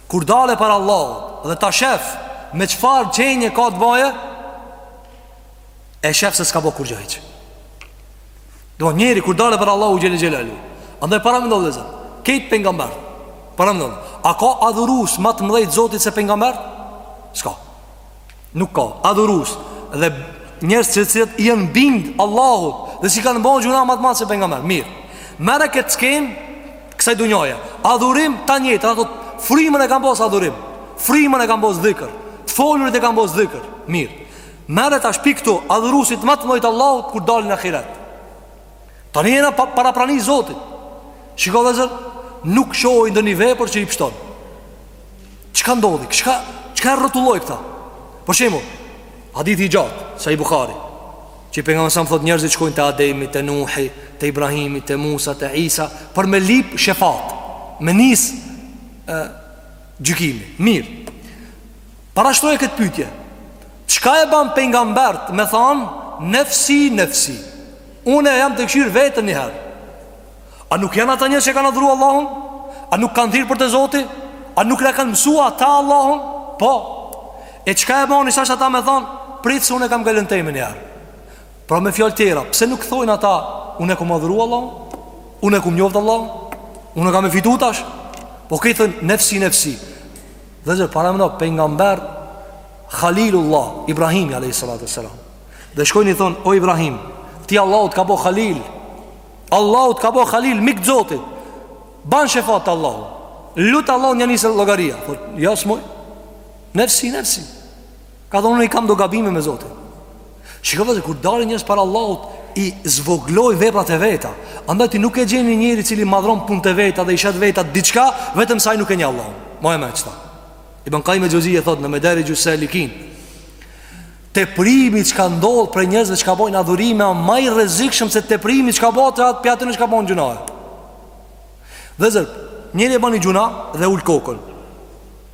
Kur dale para Allahut dhe ta shef me çfarë qenie ka të bëjë, e shef se s'ka bërë kurrgjo hiç. Çdo njeri kur dale para Allahut xhele xhelaluhu. Andaj paramendo vllezër, krejt pejgamberët. Paramendo, a ka adhurues më të mëdhej t'Zotit se pejgamberët? S'ka. Nuk ka adhurus Dhe njerëz të cilët i janë bind Allahut Dhe s'i kanë bo gjyna ma t'madh se pejgamberët Mirë merre këtë skenë Kësaj dynjaje Adhurim tanë jetën Ata frymën e kanë pas adhurim Frymën e kanë pas dhikër Të folurit e kanë pas dhikër Mirë merre tash pej këtu Adhurusit ma t'mdhejt e Allahut Kur dalin në ahiret Tani jena para prani Zotit Shiko vllezër Nuk shohin ndonjë vepër që i pshton Çka ndodhi? Çka, çka rrotulloi këta? Për shembull hadithi i gjatë, Sahih Buhari Që Pejgamberi alejhi selam thot njerëzit shkojnë te Ademi, te Nuhi, te Ibrahimi, te Musa, te Isa Për me lyp shefat Me nis e, Gjykimi Mirë Parashtroje këtë pytje Qka e ban pejgambert me than Nefsi, nefsi Une jam te kqyrë veten njëherë A nuk janë ata një që kanë adhru Allahun? A nuk kanë thirrë për te zoti? A nuk na kanë mësu ata Allahun? Po E qka e ban njitash ata me than Prit se une e kam gajlen teme njëherë Pra me fjalë tjera Pse nuk thojnë ata Une e kom adhru Allahun? Une e kom njoftë Allahun? Une kam me fitu tash? Po këta thojnë nefsi, nefsi Vëllezër paramendo pejgamberi Khalilullah, Ibrahimi a.s. Dhe shkojnë i thonë, o Ibrahim, ty Allahu të ka bo Khalil Allahu të ka bo Khalil, mik i zotit Ban shefat te Allahu Lute Allahun t'ja nisë llogaria Por, ja s'muj Nefsi, nefsi Ka thonë unë i kam do gabime me Zotin Shiko vëllezër, kur dalin njerëz para Allahut I zvoglojnë veprat e veta Andaj ti nuk e gjen një njeri i cili madhron punët e veta Dhe i shihet vetja diçka Vetëm se ai nuk e njeh Allahun Ma e me qëta Ibn Kajim Xhevzije thotë në Medarixhus Salikin Teprimi çka ndodh prej njerëzve çka bojnë adhurime A ma i rrezikshëm se teprimi çka bojnë Të atë pjatën e çka bojnë gjynah Vëllezër, njeri e ban gjynah dhe ul kokën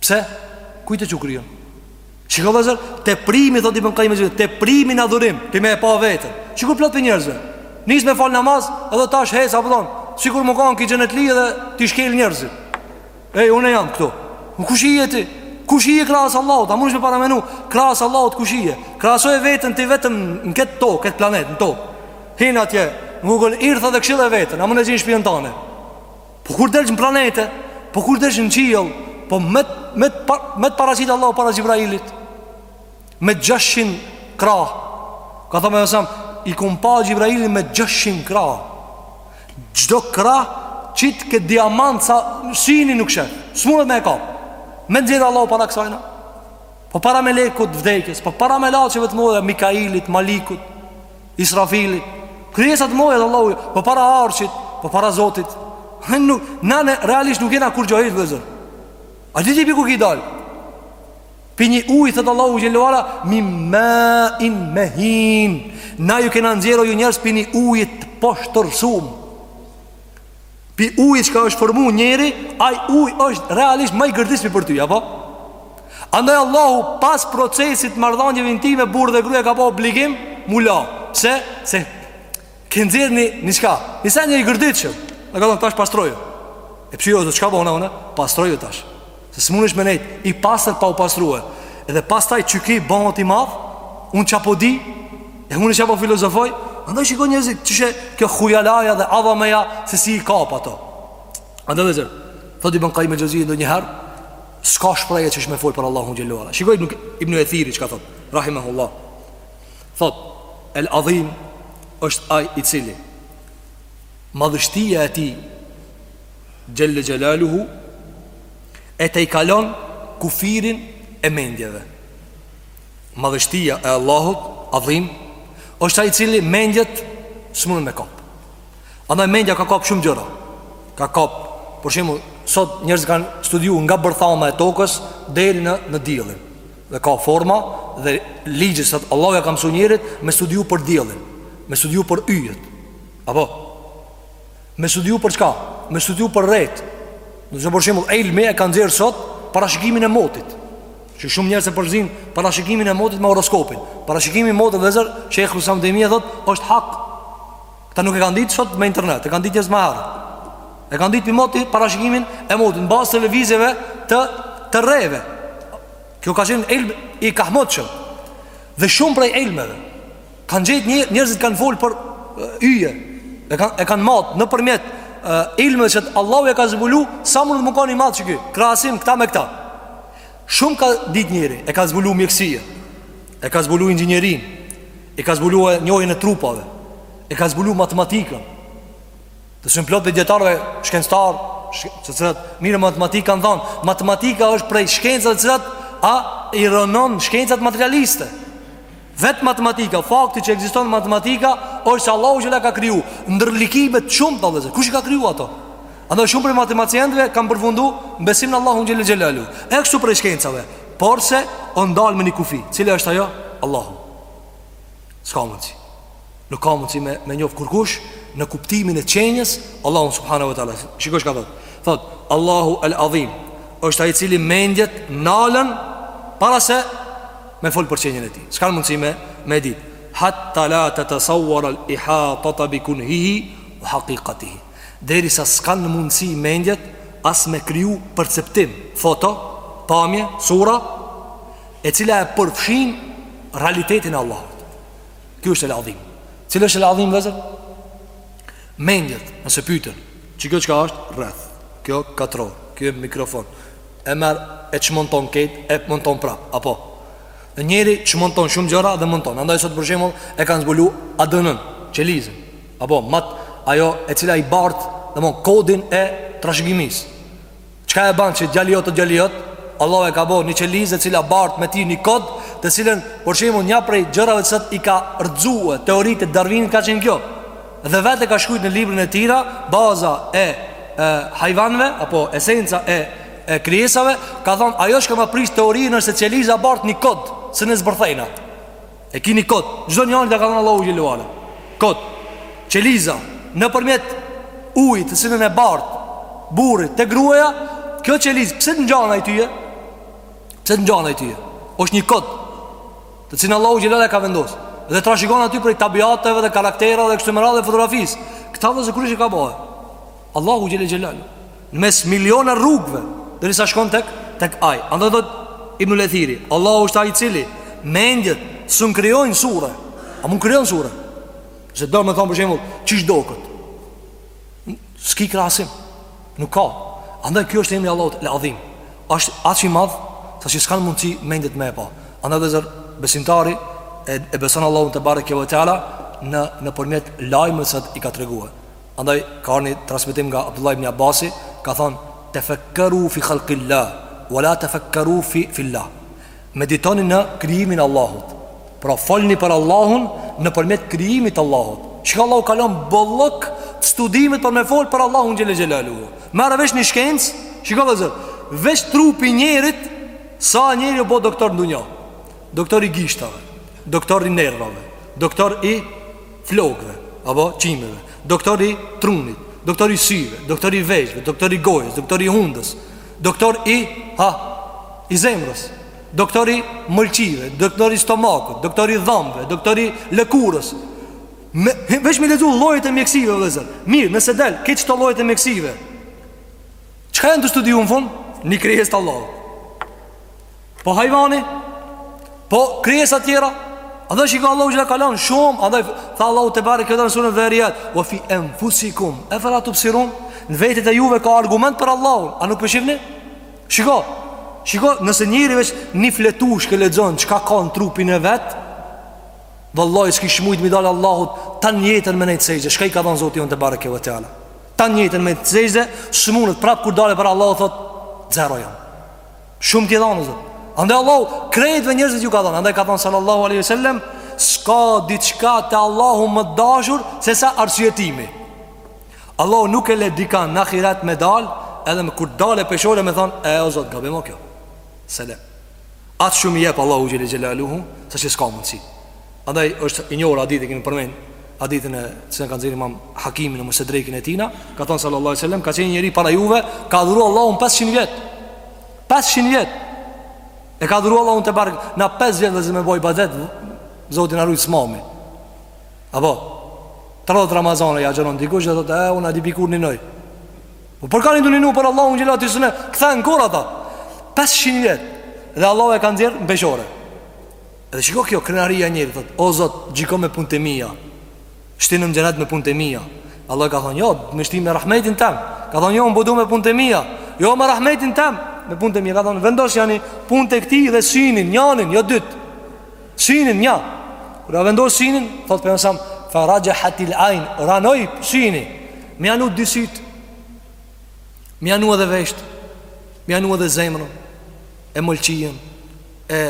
Pse? Kujt e çukrijon? Shiko vëllezër, teprimi thotë Ibn Qayyim al-Jawziyya, teprimi në adhurim, ti me e pa veten. Shiko plot prej njerëzve. Nis me fal namaz, edhe tash hec apo don. Sikur me kanë kishe veli dhe ti shkel njerëzit. Ej, unë jam këtu. Po kush je ti? Kush je krahas Allahut? A mundesh me paramenu? Krahas Allahut kush je? Krahasoj veten ti vetëm në këtë tokë, këtë planet, në tokë. Hin atje, Google Earth dhe kqyre veten, a mund ta gjen shpijën tane? Po kur delsh në planete, po kur delsh në qiell, po me me t'paraqit Allahu para Xhibrailit. Me 600 krah. Ka thënë Muhamedi a.s., e kum pa Xhibrailin me 600 krah. Çdo krah qitke diamant sa syni nuk sheh. S'mundet me e kap. Me t'nxjerr Allahu para kësajna. Po para melekut t'vdekjes, po para melaqeve të mëdha Mikailit, Malikut. Israfilit Krijesa t'mdhaja t'Allahut po para Arshit po para zotit nuk, Na në realisht nuk jena kurgjo hiç vëllezër A di ti pi ku ki dal Pi një uji thotë Allahu xhele ve ala Min main mehin Na ju kena nxjerrë o ju njerëz Pi një uji të poshtër shumë Pi uji çka është formu njeri Aj ujë është realisht ma i gërditshmi për ty Apo? Andaj Allahu pas procesit marrëdhanjeve intime Burrë dhe gruja ka bo obligim m'u la Pse? Se ke nxjerrë një niçka Një sen një i gërditshëm Dhe ka thonë tash pastroju E pse o Zot qka bona une? Pastroju tash Se s'munesh me nejt i pastër pa u pastrue Edhe pastaj qyky bëhet i madh Unë ça po di E unë ça po filozofoj Andaj shiko njerëzit qysh kjo hujalaja dhe adhameja Se si i kap ato Andaj vëllezër Thot Ibn Kajjim Xhevzije ndonjëherë S'ka shprehje qysh me folë për Allahun xhel-le ue ala Shiko Ibn Ethiri çka thot Rahimehullah Thot El adhim është ai i cili Madhështia e tij Xhel-le Xhelaluhu E tejkalon kufirin e mendjeve Madhështia e Allahut Adhim është ai i cili mendjet S'munden me kap Andaj mendja ka kap shumë gjëra Ka kap Për shembull sot njerëzit kanë studiu nga bërthama e tokës Deri në, në diellin Dhe ka forma Dhe ligje se Allahu ja ka msu njerit Me studiu për diellin Me studiu për yjet Apo Me studiu për çka? Me studiu për retë. Do të thotë për shembull ilmi e ka nxjerr sot parashikimin e motit. Që shumë njerëz e përzin parashikimin e motit me horoskopin. Parashikimi i motit vëllezër Shejhul Islam Tejmije thotë është hak. Ata nuk e kanë ditë sot me internet, e kanë ditë njerëz më herë. E kanë ditë prej moti parashikimin e motit në bazë të lëvizjeve të reve. Kjo ka qenë ilm i kahmotshëm. Dhe shumë prej ilmeve Kanë gjetë një, njerëzit kanë folë për yje E, kan, e kanë matë nëpërmjet ilmeve që Allahu e ka zbulu Sa mundet me kanë i madh qeky Krahasim këta me këta Shumë ka ditë njeri E ka zbulu mjekësinë E ka zbulu inxhinierinë E ka zbulu njohjen e trupave E ka zbulu matematikën Të shumë plot prej dijetarëve Shkencëtarë Të cilët mirren me matematikë kanë thanë Matematika është prej shkencave të cilat A i rrënon shkencat materialiste Vetë matematika, fakti që ekziston matematika, është se Allahu xhel-le ka kriju ndërlikime të shumta vëllezër. Kush i ka kriju ato? Andaj shumë prej matematicientëve kanë përfundu n'besim në Allahun Xhel-le Xhelaluhu. E kështu prej shkencave, porse o ndalë me një kufi. Cili është ajo? Allahu. S'ka mundësi. Nuk ka mundësi me, me njofë kërkush Në kuptimin e qenies Allahu subhanahu wa ta'ala Shiko çka thot Thot Allahu el adhim është ai i cili mendjet nalen Para se me folë për qenien e tij S'kanë mundësi me, me e dit Hatta la tetesawwar al ihatatu bi kunhihi ue hakikatihi Derisa s'kanë mundësi mendjet As me kriju perceptim Foto, pamje, sura E cila e përfshin Realitetin e Allahut Ky është el adhim Cili është el adhim vëllezër? Mendjet, nëse pyten Qekjo çka është rreth Kjo katror, kjo mikrofon E merr, e çmonton krejt E monton prap, apo Dhe njeri çmonton shumë gjëra dhe monton Andaj sot për shembull e kanë zbulu ADN-në Qelizën Apo, mat, ajo e cila i bartë Domethënë kodin e trashëgimisë Çka e ban që djali jot te djali jot Allahu e ka bo një qelizë e cila bart me ti një kod Të cilën për shembull një prej gjërave që i ka rrzue Teoritë e Darvinit ka qenë kjo Dhe vetë e ka shkrujt në librin e tija Baza e, e hajvanve Apo esenca e, e krijesave Ka thonë ajo çka ma prish teorinë është se qeliza bart një kod Se ne zbërthejna E kini kod, çdo njëri të ka dhënë Allahu xhelalu ala. Kod. Qeliza nëpërmjet ujit të cilën e bart burri te gruaja, kjo qelizë pse të ngjan ai tyje? Pse të ngjan ai tyje? Është një kod të cilin Allahu xhelalu ala e ka vendos. Dhe trashëgon aty prej tabiateve dhe karakterave dhe kështu me radhë e fotografisë. Këta vllazër kush i ka ba? Allahu xhelalu ala. Në mes miliona rrugëve Derisa shkon tek, tek aj Andaj thotë Ibnul Ethiri Allahu është ai i cili Mendjet s'un krijojnë sure A mund krijojnë sure Se do me thonë për shembull Qysh doket S'ki krasim Nuk ka Andaj ky është emri i Allahut El Adhim është aq i madhë Sa që s'kanë mundësi mendjet me e pa Andaj vllazër besimtari E, e beson Allahun tebareke ue teala Në, nëpërmjet lajmeve që i ka tregu Andaj ka ardh ni transmitim nga Abdullah ibn Abasi Ka thonë Tefekkeru fi khalkilla Wala tefekkeru filla Meditoni në krijimin e Allahut Pra folni për Allahun Nëpërmjet krijimit të Allahut Që ka Allahu ka lanë bollëk Të studimit për me fol për Allahun xhele xhelaluhu Merre veç një shkencë Që ka vllazër Veç trupi i njerit Sa njeri u bo doktor në dunja Doktor i gishtave Doktor i nervave Doktor i flokëve apo qimeve, doktor i trunit, doktor i syve, doktor i veshëve, doktor i gojës, doktor i hundës, doktor i ha i zemrës, doktor i mëlçive, doktor i stomakut, doktor i dhëmbëve, doktor i lëkurës. Veç me i lexu llojet e mjeksive vëllazër. Mirë, nëse del krejt qëto llojet e mjeksive. Çka janë tu studiu në fund? Një krijesë të Allahut. Po hajvani Po krijesat tjera Andaj shiko Allahu gjitha ka lanë shumë Andaj tha Allahu tebareke te në suren Dharijat Ue fi enfusikum E fela tubsirun Në vetet e juve ka argument për Allahun A nuk po shihni po Shiko Shiko nëse njeri veç një fletushkë e lexon Çka ka në trupin e vet Vallahi s'ki qysh mujt mi dalë Allahut Tanë jetën me nejt në sexhde Çka i ka dhanë Zoti jonë tebareke ue teala Tanë jetën me nejt në sexhde S'munet prapë kur del para Allahut thot Zero jam Shumë ki dhon Zot. Andaj Allahu krejtve njerëzit ju ka dhon. Andaj ka thon sallallahu alaihi wasallam, s'ka diçka te Allahu më e dashur se sa arsyetimi. Allahu nuk e le dikan në ahiret me dal, edhe kur del peshorja me thon, e o zot, gabim o kjo. Selam. Aq shumë i jep Allahu xhele xhelaluhu, sa që s'ka mundësi. Andaj është i njohur hadithi e kemi përmend hadithin se e ka nxjerrë Imam Hakimi në Mustedrekin e tina, ka thënë sallallahu alajhi wasallam, ka qenë një njeri para juve, ka adhuru Allahun 500 vjet. 500 vjet. E ka adhuru Allahun tebareke, na 5 vjet me bo ibadet Zoti na rujt s'mujmë. Apo 30 Ramazan agjëron dikush dhe thotë, "E, unë a di bëkam unë boll." Po për kanë ndonjë nuk për Allahun xhel-le shanuhu, kthen kur ata. 500 vjet. Dhe Allahu e ka nxjerr në Dhe shiko kjo krenaria e njerit thot, o Zot, gjyko me punët e mia. Shtinë në xhenet me punët e mia. Allah ka thonë, jo, me shti me rahmetin tem. Ka thonë, jo, unë po du me punët e mia. Jo, me rahmetin tem, me punët e mia. Ka thonë, vendosjani punët e këtij dhe synin, njanin, jo dyt. Synin nja. Kur ja vendos synin, thot Pejgamberi fa rajahatil ain, ranoi syni. Me ja vnu dy syt. Me ja vnu edhe vesht. Me ja vnu edhe zemrën e mëlçinë. e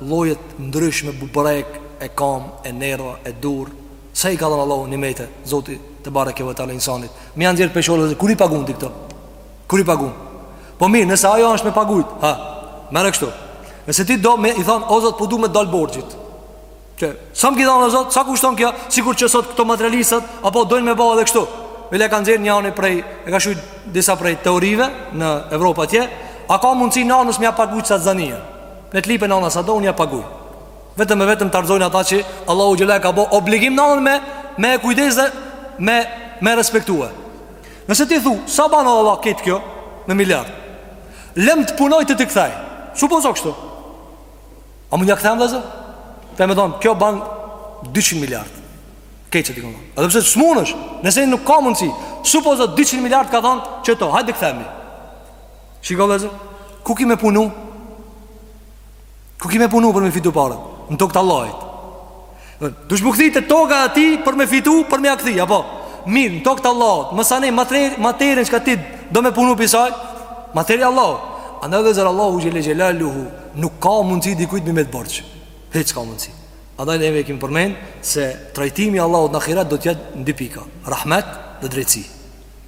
llojet e ndryshme bubrek e kam e nerva e dur sa i ka dhënë Allahu nimete Zoti tebareke ve teala insanit me ja vnu n'peshore dhe kur i paguan ti këto kur i paguan po mirë nëse ajo është me paguajt hajt merre kështu nëse ti do me i thon o Zot po du me dal borxhit Qe, sa me i thon o Zot, sa kushton kjo, sikur që sot këto materialistët, apo dojnë me ba edhe kështu. Bile e kanë nxjerrë një anë prej, e ka shujt, disa prej teorive në Evropa tje, a ka mundësi nanës me ja pagu që sa të ka ni. Në ta lyp e nanës, a do unë ja pagu. Vetëm e vetëm të rrzojnë ata që Allahu Xhel-le e ka bo obligim nanën me, me u kujdes dhe me, me respektue. Nëse ti thu, sa banë Allah këtë kjo, një miliard? Lem të punoj të ta kthej. Supozo kështu. A mund ja kthem vllezër? Le me thon, kjo ban 200 miliard. Këtë që ti ka dhon. Edhe pse smunësh, nëse nuk ka mundsi, supozo 200 miliard ka thon qeto, hajde kthemi. Shiko vllezër, ku ki me punu? Ku ki me punu për me fitu paret? Në tokë të Allahut. Dush m'u kthy te toka e tij për me fitu, për me ja kthy, apo. Mir, në tokë të Allahut, me çfarë materie, materien çka ti do me punu prej saj, materia e Allahut. Andaj vllezër Allahu xhel-le xhelaluhu Nuk ka mundësi dikujt me i met borxh Heç s'ka mundësi Andaj dhe e kemi përmen se trajtimi i Allahut në ahiret do t'jetë në dy pika Rahmet dhe drejtësi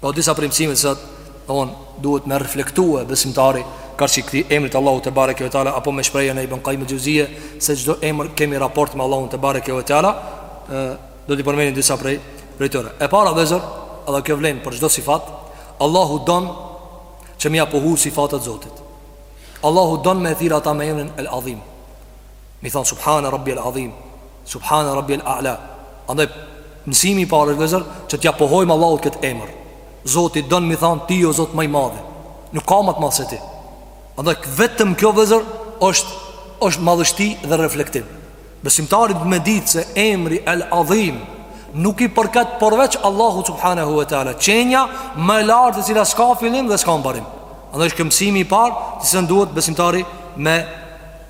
Ka disa prej mësimeve se duhet me reflektue besimtari karshi këtij emri të Allahut tebareke ve teala apo me shprehjen e Ibn Qayyim al-Jawzijje se çdo emër kemi raport me Allahun tebareke ve teala do t'i përmendim disa prej prej tyre. E para vllezër, edhe kjo vlen për çdo sifat, Allahu don që me ia pohu sifatet e Zotit. Allahu don me thirr ata me emrin El Adhim. Me thonë Subhane Rabbi el Adhim Subhane Rabbi el A'la Andaj mësimi i parë është vëzër Që t'ia pohojmë Allahut këtë emër Zoti don m'i thonë ti o Zot ma i madhi Nuk ka ma t'madh se ti Andaj vetëm kjo vëzër është, është madhështi dhe reflektim Besimtari me ditë se emri el Adhim Nuk i përket përveç Allahut Subhanehu ve Teala Qenia ma e lartë e cila s'ka fillim dhe s'ka mbarim Andaj është ky mësimi i parë Që në esencë duhet besimtari me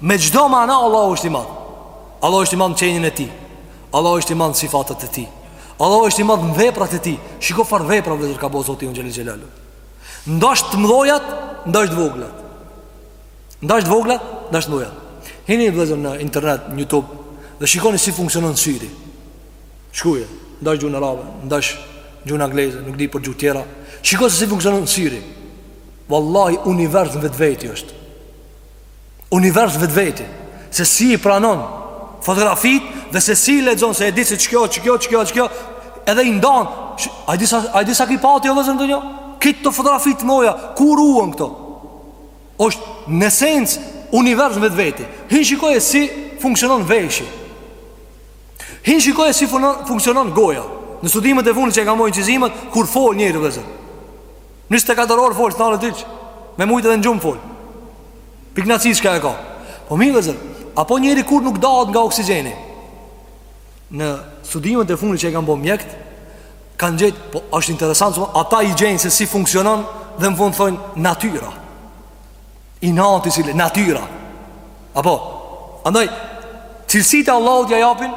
Me çdo mana Allahu është i madh Allahu është i madh në qenien e tij Allahu është i madh në sifatet e tij Allahu është i madh në veprat e tij Shiko çfarë vepra vllezër ka bo Zoti ynë xhel-le xhelaluhu N'dash të mdhojat, n'dash t'voglat N'dash t'voglat, n'dash t'mdhojat Hini vllezër në internet, në Youtube Dhe shikoni si funksionon syri Shkruje, n'dash n'gjuhën arabe N'dash n'gjuhën angleze, nuk di për gjuhë tjera Shiko se si funksionon syri Vallahi, univers në vetveti është univers vetveti Se si i pranon fotografitë dhe se si i lexon Se e di se ç'kjo, ç'kjo, ç'kjo, ç'kjo Edhe i ndan A e di sa, a e di sa i ki pa ti o vllezër deri tani Krejt këto fotografitë m'thuj, ku ruhen këto është në esencë univers vetveti Hin shikoje si funksionon veshi Hin shikoje si funksionon goja Në studimet e fundit që i kanë bo inçizimet Kur fol njeri vllezër Njëzet e katër orë fol, s'nalet hiç Me mujtë edhe në gjumë fol Pikmarci çka e ka Po mi vllezër Apo njeri kur nuk dahet nga oksigjeni Në studimet e fundit që i kanë bo mjekët Kanë gjetë, po është interesant po, Ata i gjejnë se si funksionon Dhe në fund thojnë natyra Inati s'i le, natyra Apo Andaj, cilësitë e Allahut ia japin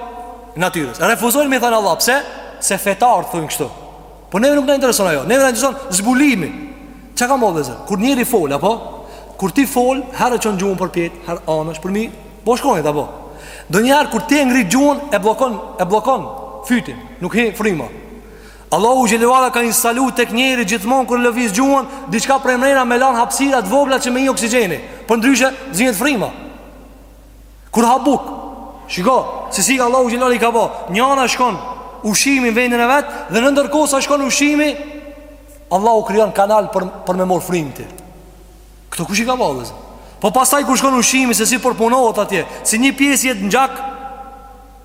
Natyrës Refuzojnë me thënë Allah Pse? Se fetarët thojnë kështu Po neve nuk na intereson ajo, neve na intereson zbulimi. Çka kanë bo vllezër? Kur njeri fol apo kur ti fol, herë e çon gjuhën përpjetë, herë anësh përmi, poshtë apo. Donjëherë kur ti e ngre gjuhën e bllokon, e bllokon fytin, nuk hin fryma. Allahu xhelalu ka instalu tek njeri gjithmonë kur e lëviz gjuhën, diçka prej mrena me lan hapësira të vogla që me hi oksigjeni. Përndryshe, zihet fryma. Kur ha bukë Shiko Se si Allahu xhelali ka bo Njana anë shkon ushqimi në vendin e vet Dhe në ndërkohë sa shkon ushqimi Allahu krijon kanal për, për me marrë frymë ti Këto kush i ka bo vllezër Po pastaj kur shkon ushqimi Se si përpunohet atje Si një pjesë jet në gjak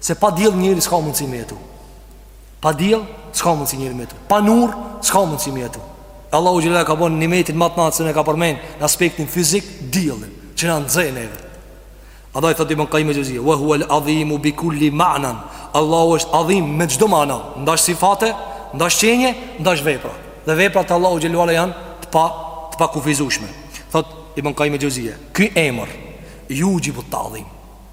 Se pa diell njeri s'ka mundësi me jetu Pa diell s'ka mundësi njeri me jetu Pa nur s'ka mundësi me jetu E Allahu xhel ka bon nimetin ma t'madh Se e ka përmen në aspektin fizik diellin Që na nxen edhe Andaj thot Ibn Kajim el Xheuzije Wa hua l'adhimu bi kulli ma'nan Allahu është adhim me çdo ma'na Ndash sifate, ndash qenie, ndash vepra Dhe veprat e Allahu teala janë të pa, të pa kufizushme Thot Ibn Kajim el Xheuzije Ky emër, juxhibut-teadhim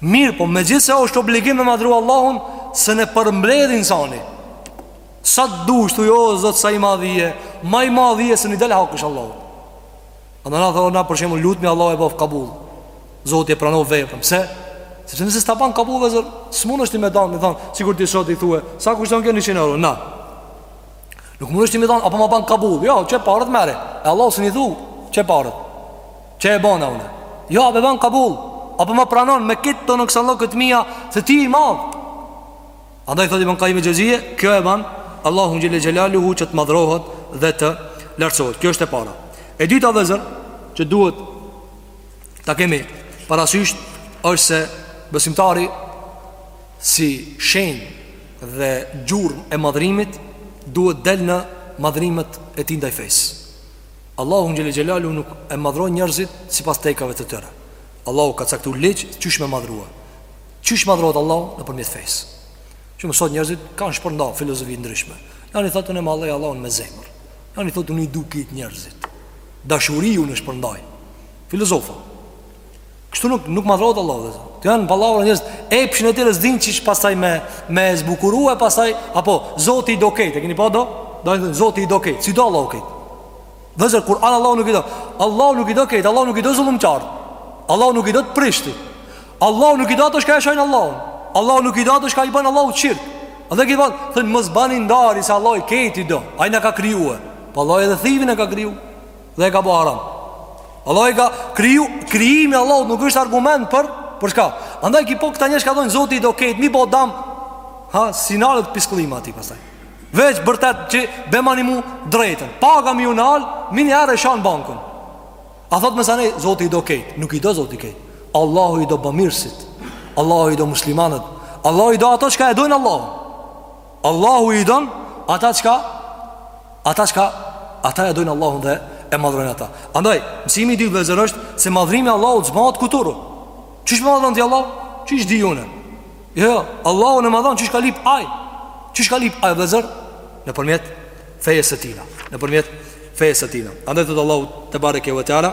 Mirëpo megjithëse është obligim me madhru Allahun Se e përmbledh insani Sa të dush thuj o Zot sa i madh je Ma i madh je se në del hak është Allahu Andaj na themi na për shembull lutemi Allahu e bëft kabul Zoti e pranoft veprën Pse Sepse nëse s'ta ban kabul vllezër S'munesh ti me thanë me thanë Sikur ti sot i thue Sa kushton kjo njëqind euro Na Nuk munesh ti me thanë A po ma ban kabul Jo qe paret merre E Allahut s'i thu Qe paret Qe e bona une Jo, a pe ban kabul A po ma pranon me krejt ato nuksanllëkët e mia Se ti i madh Andaj thot Ibn Kajim el Xheuzije Kjo e ban Allahun xhele xhelaluhu që të madhrohet dhe të lartësohet Kjo është e para E dyta vllezër Që duhet Ta kemi parasysh është se besimtari Si shenj Dhe gjurmë e madhrimit Duhet del në madhrimet e tij ndaj fesë Allahun xhele xhelaluhu nuk e madhrojnë njerëzit sipas tekave të tyre. Allahu ka caktu ligj qysh me madhrua. Qysh madhrohet Allahu nëpërmjet fesë. Qe me sot njerëzit kanë shpërnda filozofi të ndryshme. Njani thotë unë e madhroj Allahun me zemër. Njani thotë unë i du krejt njerëzit. Dashuri unë shpërndaj. Filozofa. Kështu nuk nuk madhrohet Allahu vllezër. Këto janë pallavra njerëz, epshin e tyre s'din qysh pastaj me me zbukuru pastaj apo Zoti i do krejt, e keni pa do? Do që thonë Zoti i do krejt, s'i do Allahu krejt. Vllezër kur Allahu nuk i do, Allahu nuk i do krejt, Allahu nuk i do zullumqarët. Allahu nuk i do të prishtit. Allahu nuk i do ato që e shajnë Allahun. Allahu nuk i do ato që i bëjnë Allahut shirk. Dhe që i bën, thënë mos bani ndarë se Allahu krejt i do. Ai na ka krijuar. Po Allahu edhe thiun e ka krijuar. dhe e ka bo haram. Allahu e ka kriju, krijimi i Allahut nuk është argument për, për çka. Andaj ki po këta njerëz çka thojnë zoti i do krejt, m'i bo dam, ha, sinalet piskllima ati pastaj. Veç bërtet që bemani mu drejten. Paga m'iu nal, meniherë e shan bankun. A thot me sane, zoti i do krejt, nuk i do zoti krejt. Allahu i do bamirsit, Allahu i do muslimanët, Allahu i do ato çka e dojnë Allahun. Allahu i don ata çka ata çka ata e dojnë Allahun dhe e madhrojnë atë. Andaj, mësimi i dytë vllezër është se madhrimi i Allahut s'bahet kuturu. Qysh e madhron ti Allahun? Qysh di unë? Jo, jo, Allahun e madhron qysh ka lyp ai. Qysh ka lyp ai vllezër? Nëpërmjet fejes së tina. Nëpërmjet fejes së tina. Andaj thotë Allahu tebareke ve teala.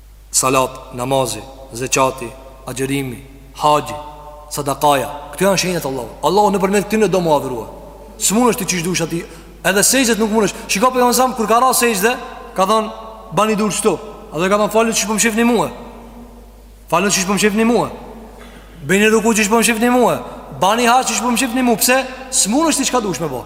Salat, namazi, zeqati, agjërimi, haxhi, sadakaja, këto janë shenjat e Allahut. Allahu nëpërmjet këtyne don m'u adhuru. S'munesh ti qysh dush aty, edhe sexhdet nuk munesh. Shiko Pejgamberi alejhi selam, kur ka ra n'sexhde, ka thanë, bani durt qështu. Edhe ka thanë, falnu qysh po më shifni mue. Falnu qysh po më shifni mue. Bani ruku qysh po më shifni mue. Bani haxh qysh po më shifni mue. Pse, s'munesh ti çka dush me bo.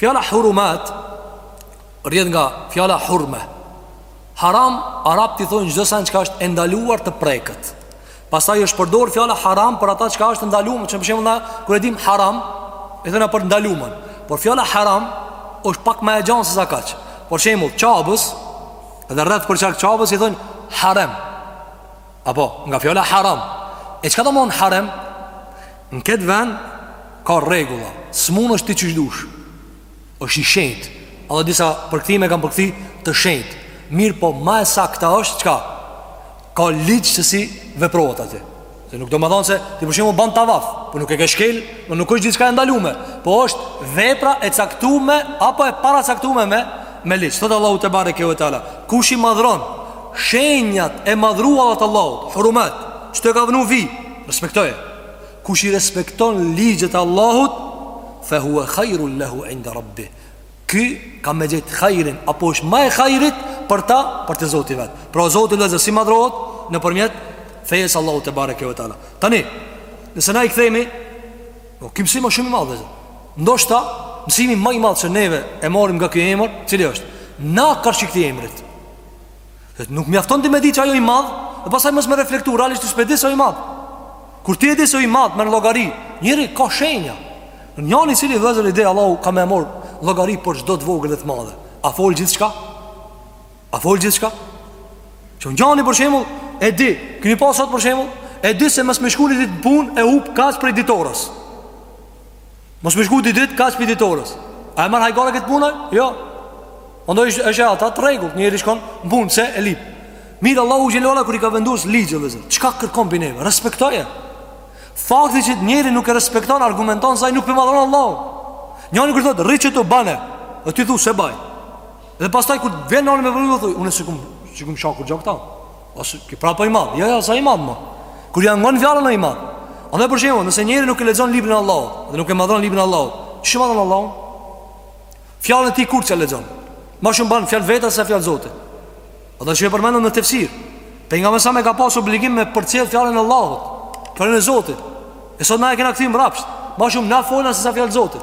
Fjala hurumat rrjedh nga fjala hurme. Haram arabët i thonë çdo sen çka është e ndaluar të preket. Pastaj është përdor fjala haram për ata çka është e ndalume, që për shembull na kur e dim haram, i thojna për të ndalumen. Por fjala haram është pak ma e gjanë se sa kaq. Për shembull, Qabes dhe rreth përqark Qabes i thonë harem. Apo nga fjala haram. E çka domethonë harem? Në këtë vend ka rregulla, s'munesh ti qysh dush. Është i shenjtë. Edhe disa përkthime kanë përkthy të shenjtë. Mirëpo ma e sakta është çka? Ka ligj se si veprohet aty. Se nuk domethonë se ti për shembull ban tavaf, po nuk e ke shkel, po nuk është diçka e ndalume, po është vepra e caktume apo e paracaktume me me ligj. Thotë Allahu tebareke ve teala, kush i madhron shenjat e madhruara të Allahut, hurumat, ç'të ka vënu vijë, Respektoje Kush i respekton ligjet e Allahut Fe hua hajrun lehu inde rabbi Ky ka me gjetë hajrin Apo është ma e hajrit për ta Për te Zoti i vet Pra Zoti vllezër si madrohet Nëpërmjet fesë së Allahut tebareke ve teala Tani Nëse na i kthehemi po, Ky mësim a shumë i madh vllezër Ndoshta Mësimi ma i madhe që neve E marrim nga ky emër Cili është Na karshi këtij emrit Dhe nuk mjafton ti me di që ai o i madh, dhe pastaj mos me reflektu, realisht ti s'po e di se o i madh. Kur ti e di se i madh, merr llogari, njeri ka shenja. Njani i cili vllezër e di Allahu ka me e marrë n'llogari për çdo të vogël e të madhe. A fol gjithçka? A fol gjithçka? Qe njani për shemull, e di, kini pa sot për shemull, e di se mos me shku ni ditë n'punë e hup kaq prej ditores. Mos me shku dy dit, kaq prej ditores A e merr hajgare këtë punë ai? Jo Ondo është e ata të rregullt Njeri shkon në punë, se e lyp Mirë Allahu xhelaluhu kur i ka vendos ligjet vllezër Çka kërkon prej neve? Respektoje Fakti që njeri nuk e respekton Argumenton se ai nuk po e madhron Allahun Njani kur thotë, rri qetu bane Dhe ti thu s'e baj Dhe pastaj kur vjen nani me vërru dhe thuj Unë e si kumë shakur gjak ta Ose ki pra po i madh. Jo, jo, s'o i madh ma. Kur ja ngon fjalën o i madh. Edhe për shembull, nëse njeri nuk e lexon librin e Allahut dhe nuk e madhron librin e Allahut, qysh e madhron Allahun? Fjalën e tij kurrë s'ja lexon. Ma shumë ban fjalë vetë se fjalë Zotit. Edhe qysh e përmendëm në tefsir. Pejgamberi alejhi selam ka pas obligim me përcjell fjalën e Allahut, fjalën e Zotit. E sot na e kena kthy mbrapsht. Ma shumë na folna se sa fjalë Zotit.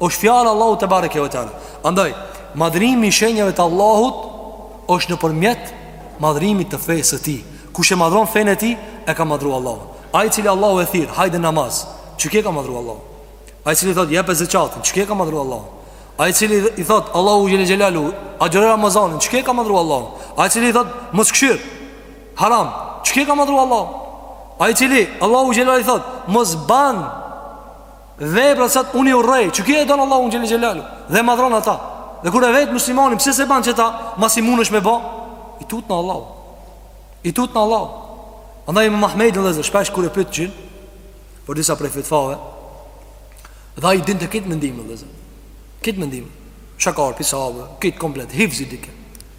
Është fjalë Allahut tebareke ve teala. Andaj, madhrimi i shenjave të Allahut është nëpërmjet madhrimit të fesë së tij. Kush e madhron fenë e tij, e ka madhruar Allahun. Ai i cili Allahu e thirr, hajde namaz, qiky e ka madhru Allahun. Ai i cili i thotë jepe zeqatin, qiky e ka madhru Allahun. Ai i cili i thotë Allahu xhele xhelalu, agjëroje Ramazanin, qiky e ka madhru Allahun. Ai i cili i thotë mos kshyr haram, qiky e ka madhru Allahun. Ai i cili Allahu xhelalu i thotë mos ban Vepra sot unë i urrej, qiky e don Allahun xhele xhelalu dhe e madhron ata. Dhe kur e vet muslimanin pse s'e ban qeta, masi mundesh me ba? I tutna Allahut. I tutna Allahut. Andaj imam Ahmedin vllezër shpesh kur e pyetshin për disa prej fetfave. Dhe ai i dinte krejt mendimet vllezër. Krejt mendimet. Çka ka prej sahabëve, krejt komplet hifz i dike.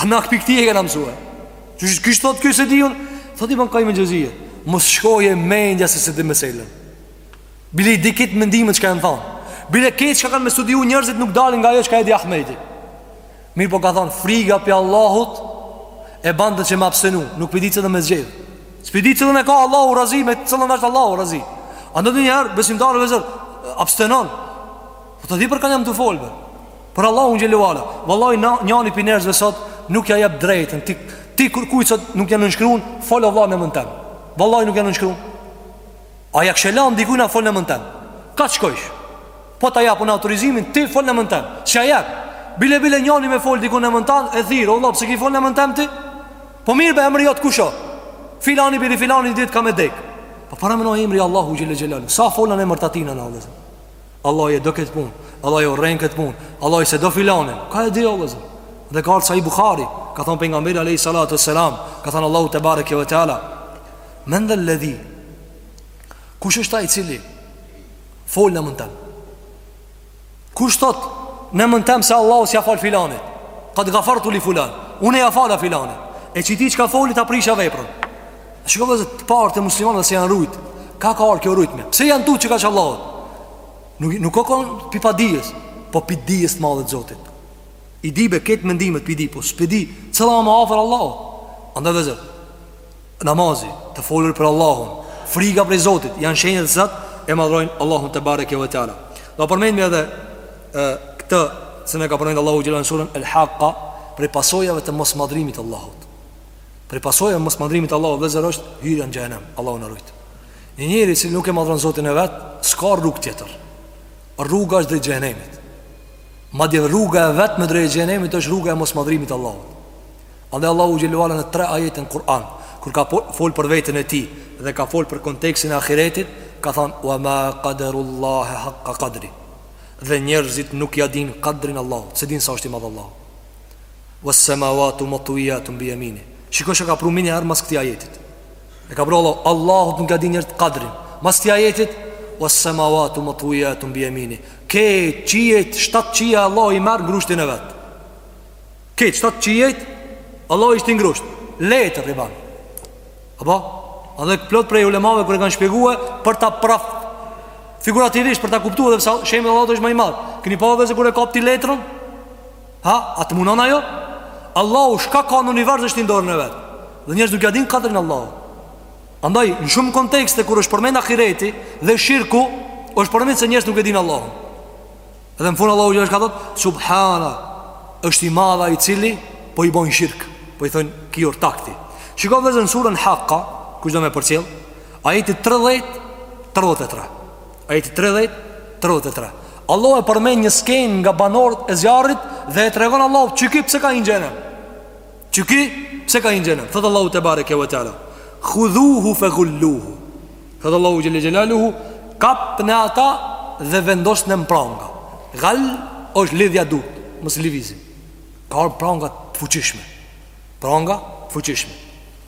A në akpi këti e këna mësue Qysh kështu thotë ky s'e di unë Thotë Ibn Kajjim el Xhevzije Mos t'shkojë mendja se s'e di meselën Bile i dike krejt mendimet çka janë thonë Bile krejt çka kanë me studiu njërzit nuk dalin nga ajo çka e di Ahmedi Mirëpo ka thonë friga prej Allahut E bante që me abstenu Nuk p'e di që dhe me zgjedh S'p'e di që dhe me ka Allahu razi Me që dhe me është Allahu razi Andaj njeri besimtar vllezër Abstenon Po të di për kanë jam të folë Për Allahun xhele ve ala Vallahi njani prej njerëzve sot Nuk ja jep t'drejtën Ti, ti kërkujt sot nuk ja nënshkrun Fol vlla n'emën tem Vallahi nuk ja nënshkrun A ja kishe lan dikujna fol n'emën tem Kah të shkojsh Po ta jap unë autorizimin Ti fol n'emën tem S'ja jep Bile bile njani me folë dikun n'emën tem E thirr O vlla pse ki folë n'emën tem ti Po mirë be emri jot kush o Filani biri filanit ditë ka me dek Po paramendo emri Allahut xhele xhele Sa folin n'emër të tina në Allah Allahu e do këtë punë Allahu e urren këtë punë Allahu s'e do filanin Kah e di o vllezër Dhe ka ardh Sahih Buhari Ka thonë pejgamberi Alejhi Salatu Selam Ka thonë Allahu tebareke ve teala Men dhe ledhi Kush është ai i cili Fol n'emën tem Kush thot n'emën tem se Allahu s'ja fal filanit Kad gafertu li fulan Unë ja fala filanit E qitij çka foli ta prisha veprën Shikoni vllezër të parët e muslimanëve si janë rujt. Kah ka ardh kjo rujtje. Pse janë tut qikaq Allahut? Nuk, nuk ka konë prej padijes, po prej dijes të madhe të Zotit. I di be krejt mendimet p'i di, po s'p'e di, cila më afër Allahut. Andaj vllezër, namazi, të folur për Allahun, friga prej Zotit, janë shenjat se ti e madhron Allahun tebareke ve teala. E përmendëm edhe e, këtë, se ne ka përmend Allahu xhele n'suren El Hakka, prej pasojave të mosmadhrimit t' Allahut. Prej pasojave të mosmadhrimit të Allahut vllezër është hyrja në xhehenem, Allahu na rujt. Një njeri që nuk e madhron Zotin e vet, s'ka rrugë tjetër. Rruga është drejt xhehenemit. Madje rruga e vetme drejt xhehenemit është rruga e mosmadhrimit të Allahut. Andaj Allahu xhele ue ala në tre ajete në Kur'an, kur ka fol për veten e tij dhe ka fol për kontekstin e ahiretit, ka thënë wa ma qadarullahu haqqa qadri. Dhe njerëzit nuk ja din kadrin Allahut, se din sa është i madh Allahu. was samawati matwiyatun bi yamini. Shikoj se çka pru meniher mas këtij ajetit. E ka pru Allahu, Allahut nuk ja din njerëzit kadrin. Mas këtij ajetit was samawati matwiyatun bi yamini. Ke qiejt shtat qiej Allahu i merr n'grushtin e vet. Ke shtat qiejt Allahu i shtin n'grusht. Letër i ban. Apo? A dhe plot prej ulemave kur e kanë shpjegue Për ta praf Figurativisht për ta kuptu edhe pse shembulli i Allahut është ma i madh Keni pa vllezër kur e kap ti letrën Ha, a të munon ajo? Allahu çka ka në univers e shtin n'dorën e vet Dhe njerëzit nuk ja din kadrin Allahut Andaj, në shumë kontekste kur është përmen ahireti dhe shirku është përmen se njerëzit nuk e din Allahun Dhe në fun Allahu çka thot Subhana është i madh ai të cilit po i bojnë shirk Po i thonë ki ortak ti Shiko vllezër surën haqqa Kush do me përcjell Ajeti 30 33 Ajeti tridhjetë, tridhjetë e tre Allahu e përmend një skenë nga banorët e zjarrit dhe e tregon Allahu që ky pse ka hi n'xhehenem. Që ky pse ka hi n'xhehenem. Thot Allahu tebareke ve teala. Khudhuhu fa gulluhu. Thot Allahu xhelle xhelaluhu, kapne ata dhe vendosni në pranga. Gal është lidhja dut, mos lëvizim. Ka pranga të fuqishme. Pranga të fuqishme.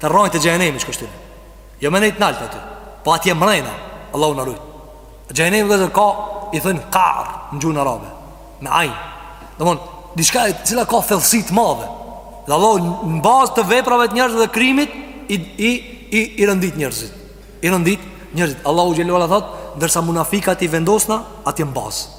Te rrajtë e xhehenemit që kështu Jo me nejtë naltë aty Po atje mrejna Allahu na rujt Xhehenemi vllezër ka I thonë kar në gjuhën arabe Me ajn Domethan diçka e cila ka thellësi të madhe Dhe Allahu në bazë të veprave të njerëzit dhe krimit I, i, i, i rendit njerëzit I rendit njerëzit Allahu xhele ue ala thot Ndërsa munafikat i vendosna Atje në bazë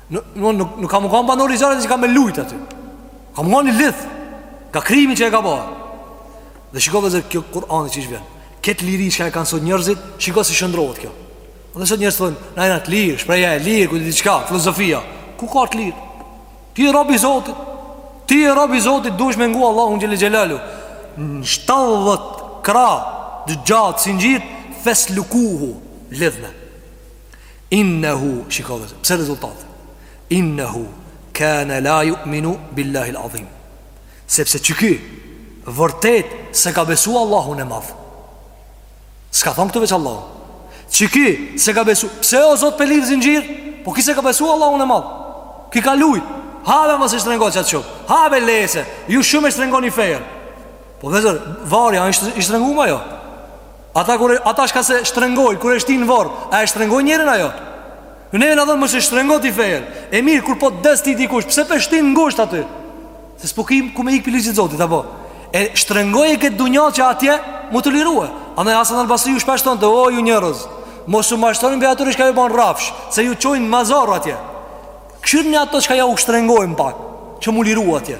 Nuk, nuk, nuk, nuk ka me kanë banor i zjarrit që ka me lujt aty Ka me kanë i lidh nga krimi që e ka bërë Dhe shiko vllezër kjo Kur'ani qysh vjen Këtë liri çka e kanë sot njërzit Shiko si shndërrohet kjo Dhe sot njërzit thonë Na jena të lirë, shprehja e lirë, ku di çka, filozofia Ku ka të lirë? Ti je rob i Zotit Ti je rob i Zotit duhesh me ngu Allahun xhele xhelaluhu Në shtatëdhet krah të gjatë zinxhir Feslukuhu Lidhne Innehu, shiko, pse rezultat? Innehu, kane la ju'minu billahi l'adhim. Sepse qiky vërtet s'e ka besu Allahun e madh. S'ka thonë këtu veç Allahun. Qiky s'e ka besu, pse o Zot pe lidh zinxhir? Po ky s'e ka besu Allahun e madh. Ky ka lujt. Have mos e shtrëngo qat shumë. Have lese, ju shumë e shtrëngoni fejën. Po dhe zërë, varja, është e shtrëngume a jo? Ata kur ata shka s'e shtrëngojnë, kur e shtin në varr, a e shtrëngojnë njerin a jo? Ju neve na thonë mos e shtrëngo ti fejën. E mirë kur po des ti dikush, pse po shtin ngusht aty? Se s'po kim ku me ik prej ligjit të Zotit apo. E shtrëngoje këtë dunja që atje m'u të liru. Andaj Hasan al-Basri ju shpesh thonte, "O ju njerëz, mos u mashtroni me ato që ju bajn rrafsh, se ju çojnë ma zor atje." Kqyrni ato që jau shtrëngojnë pak, që m'u liru atje.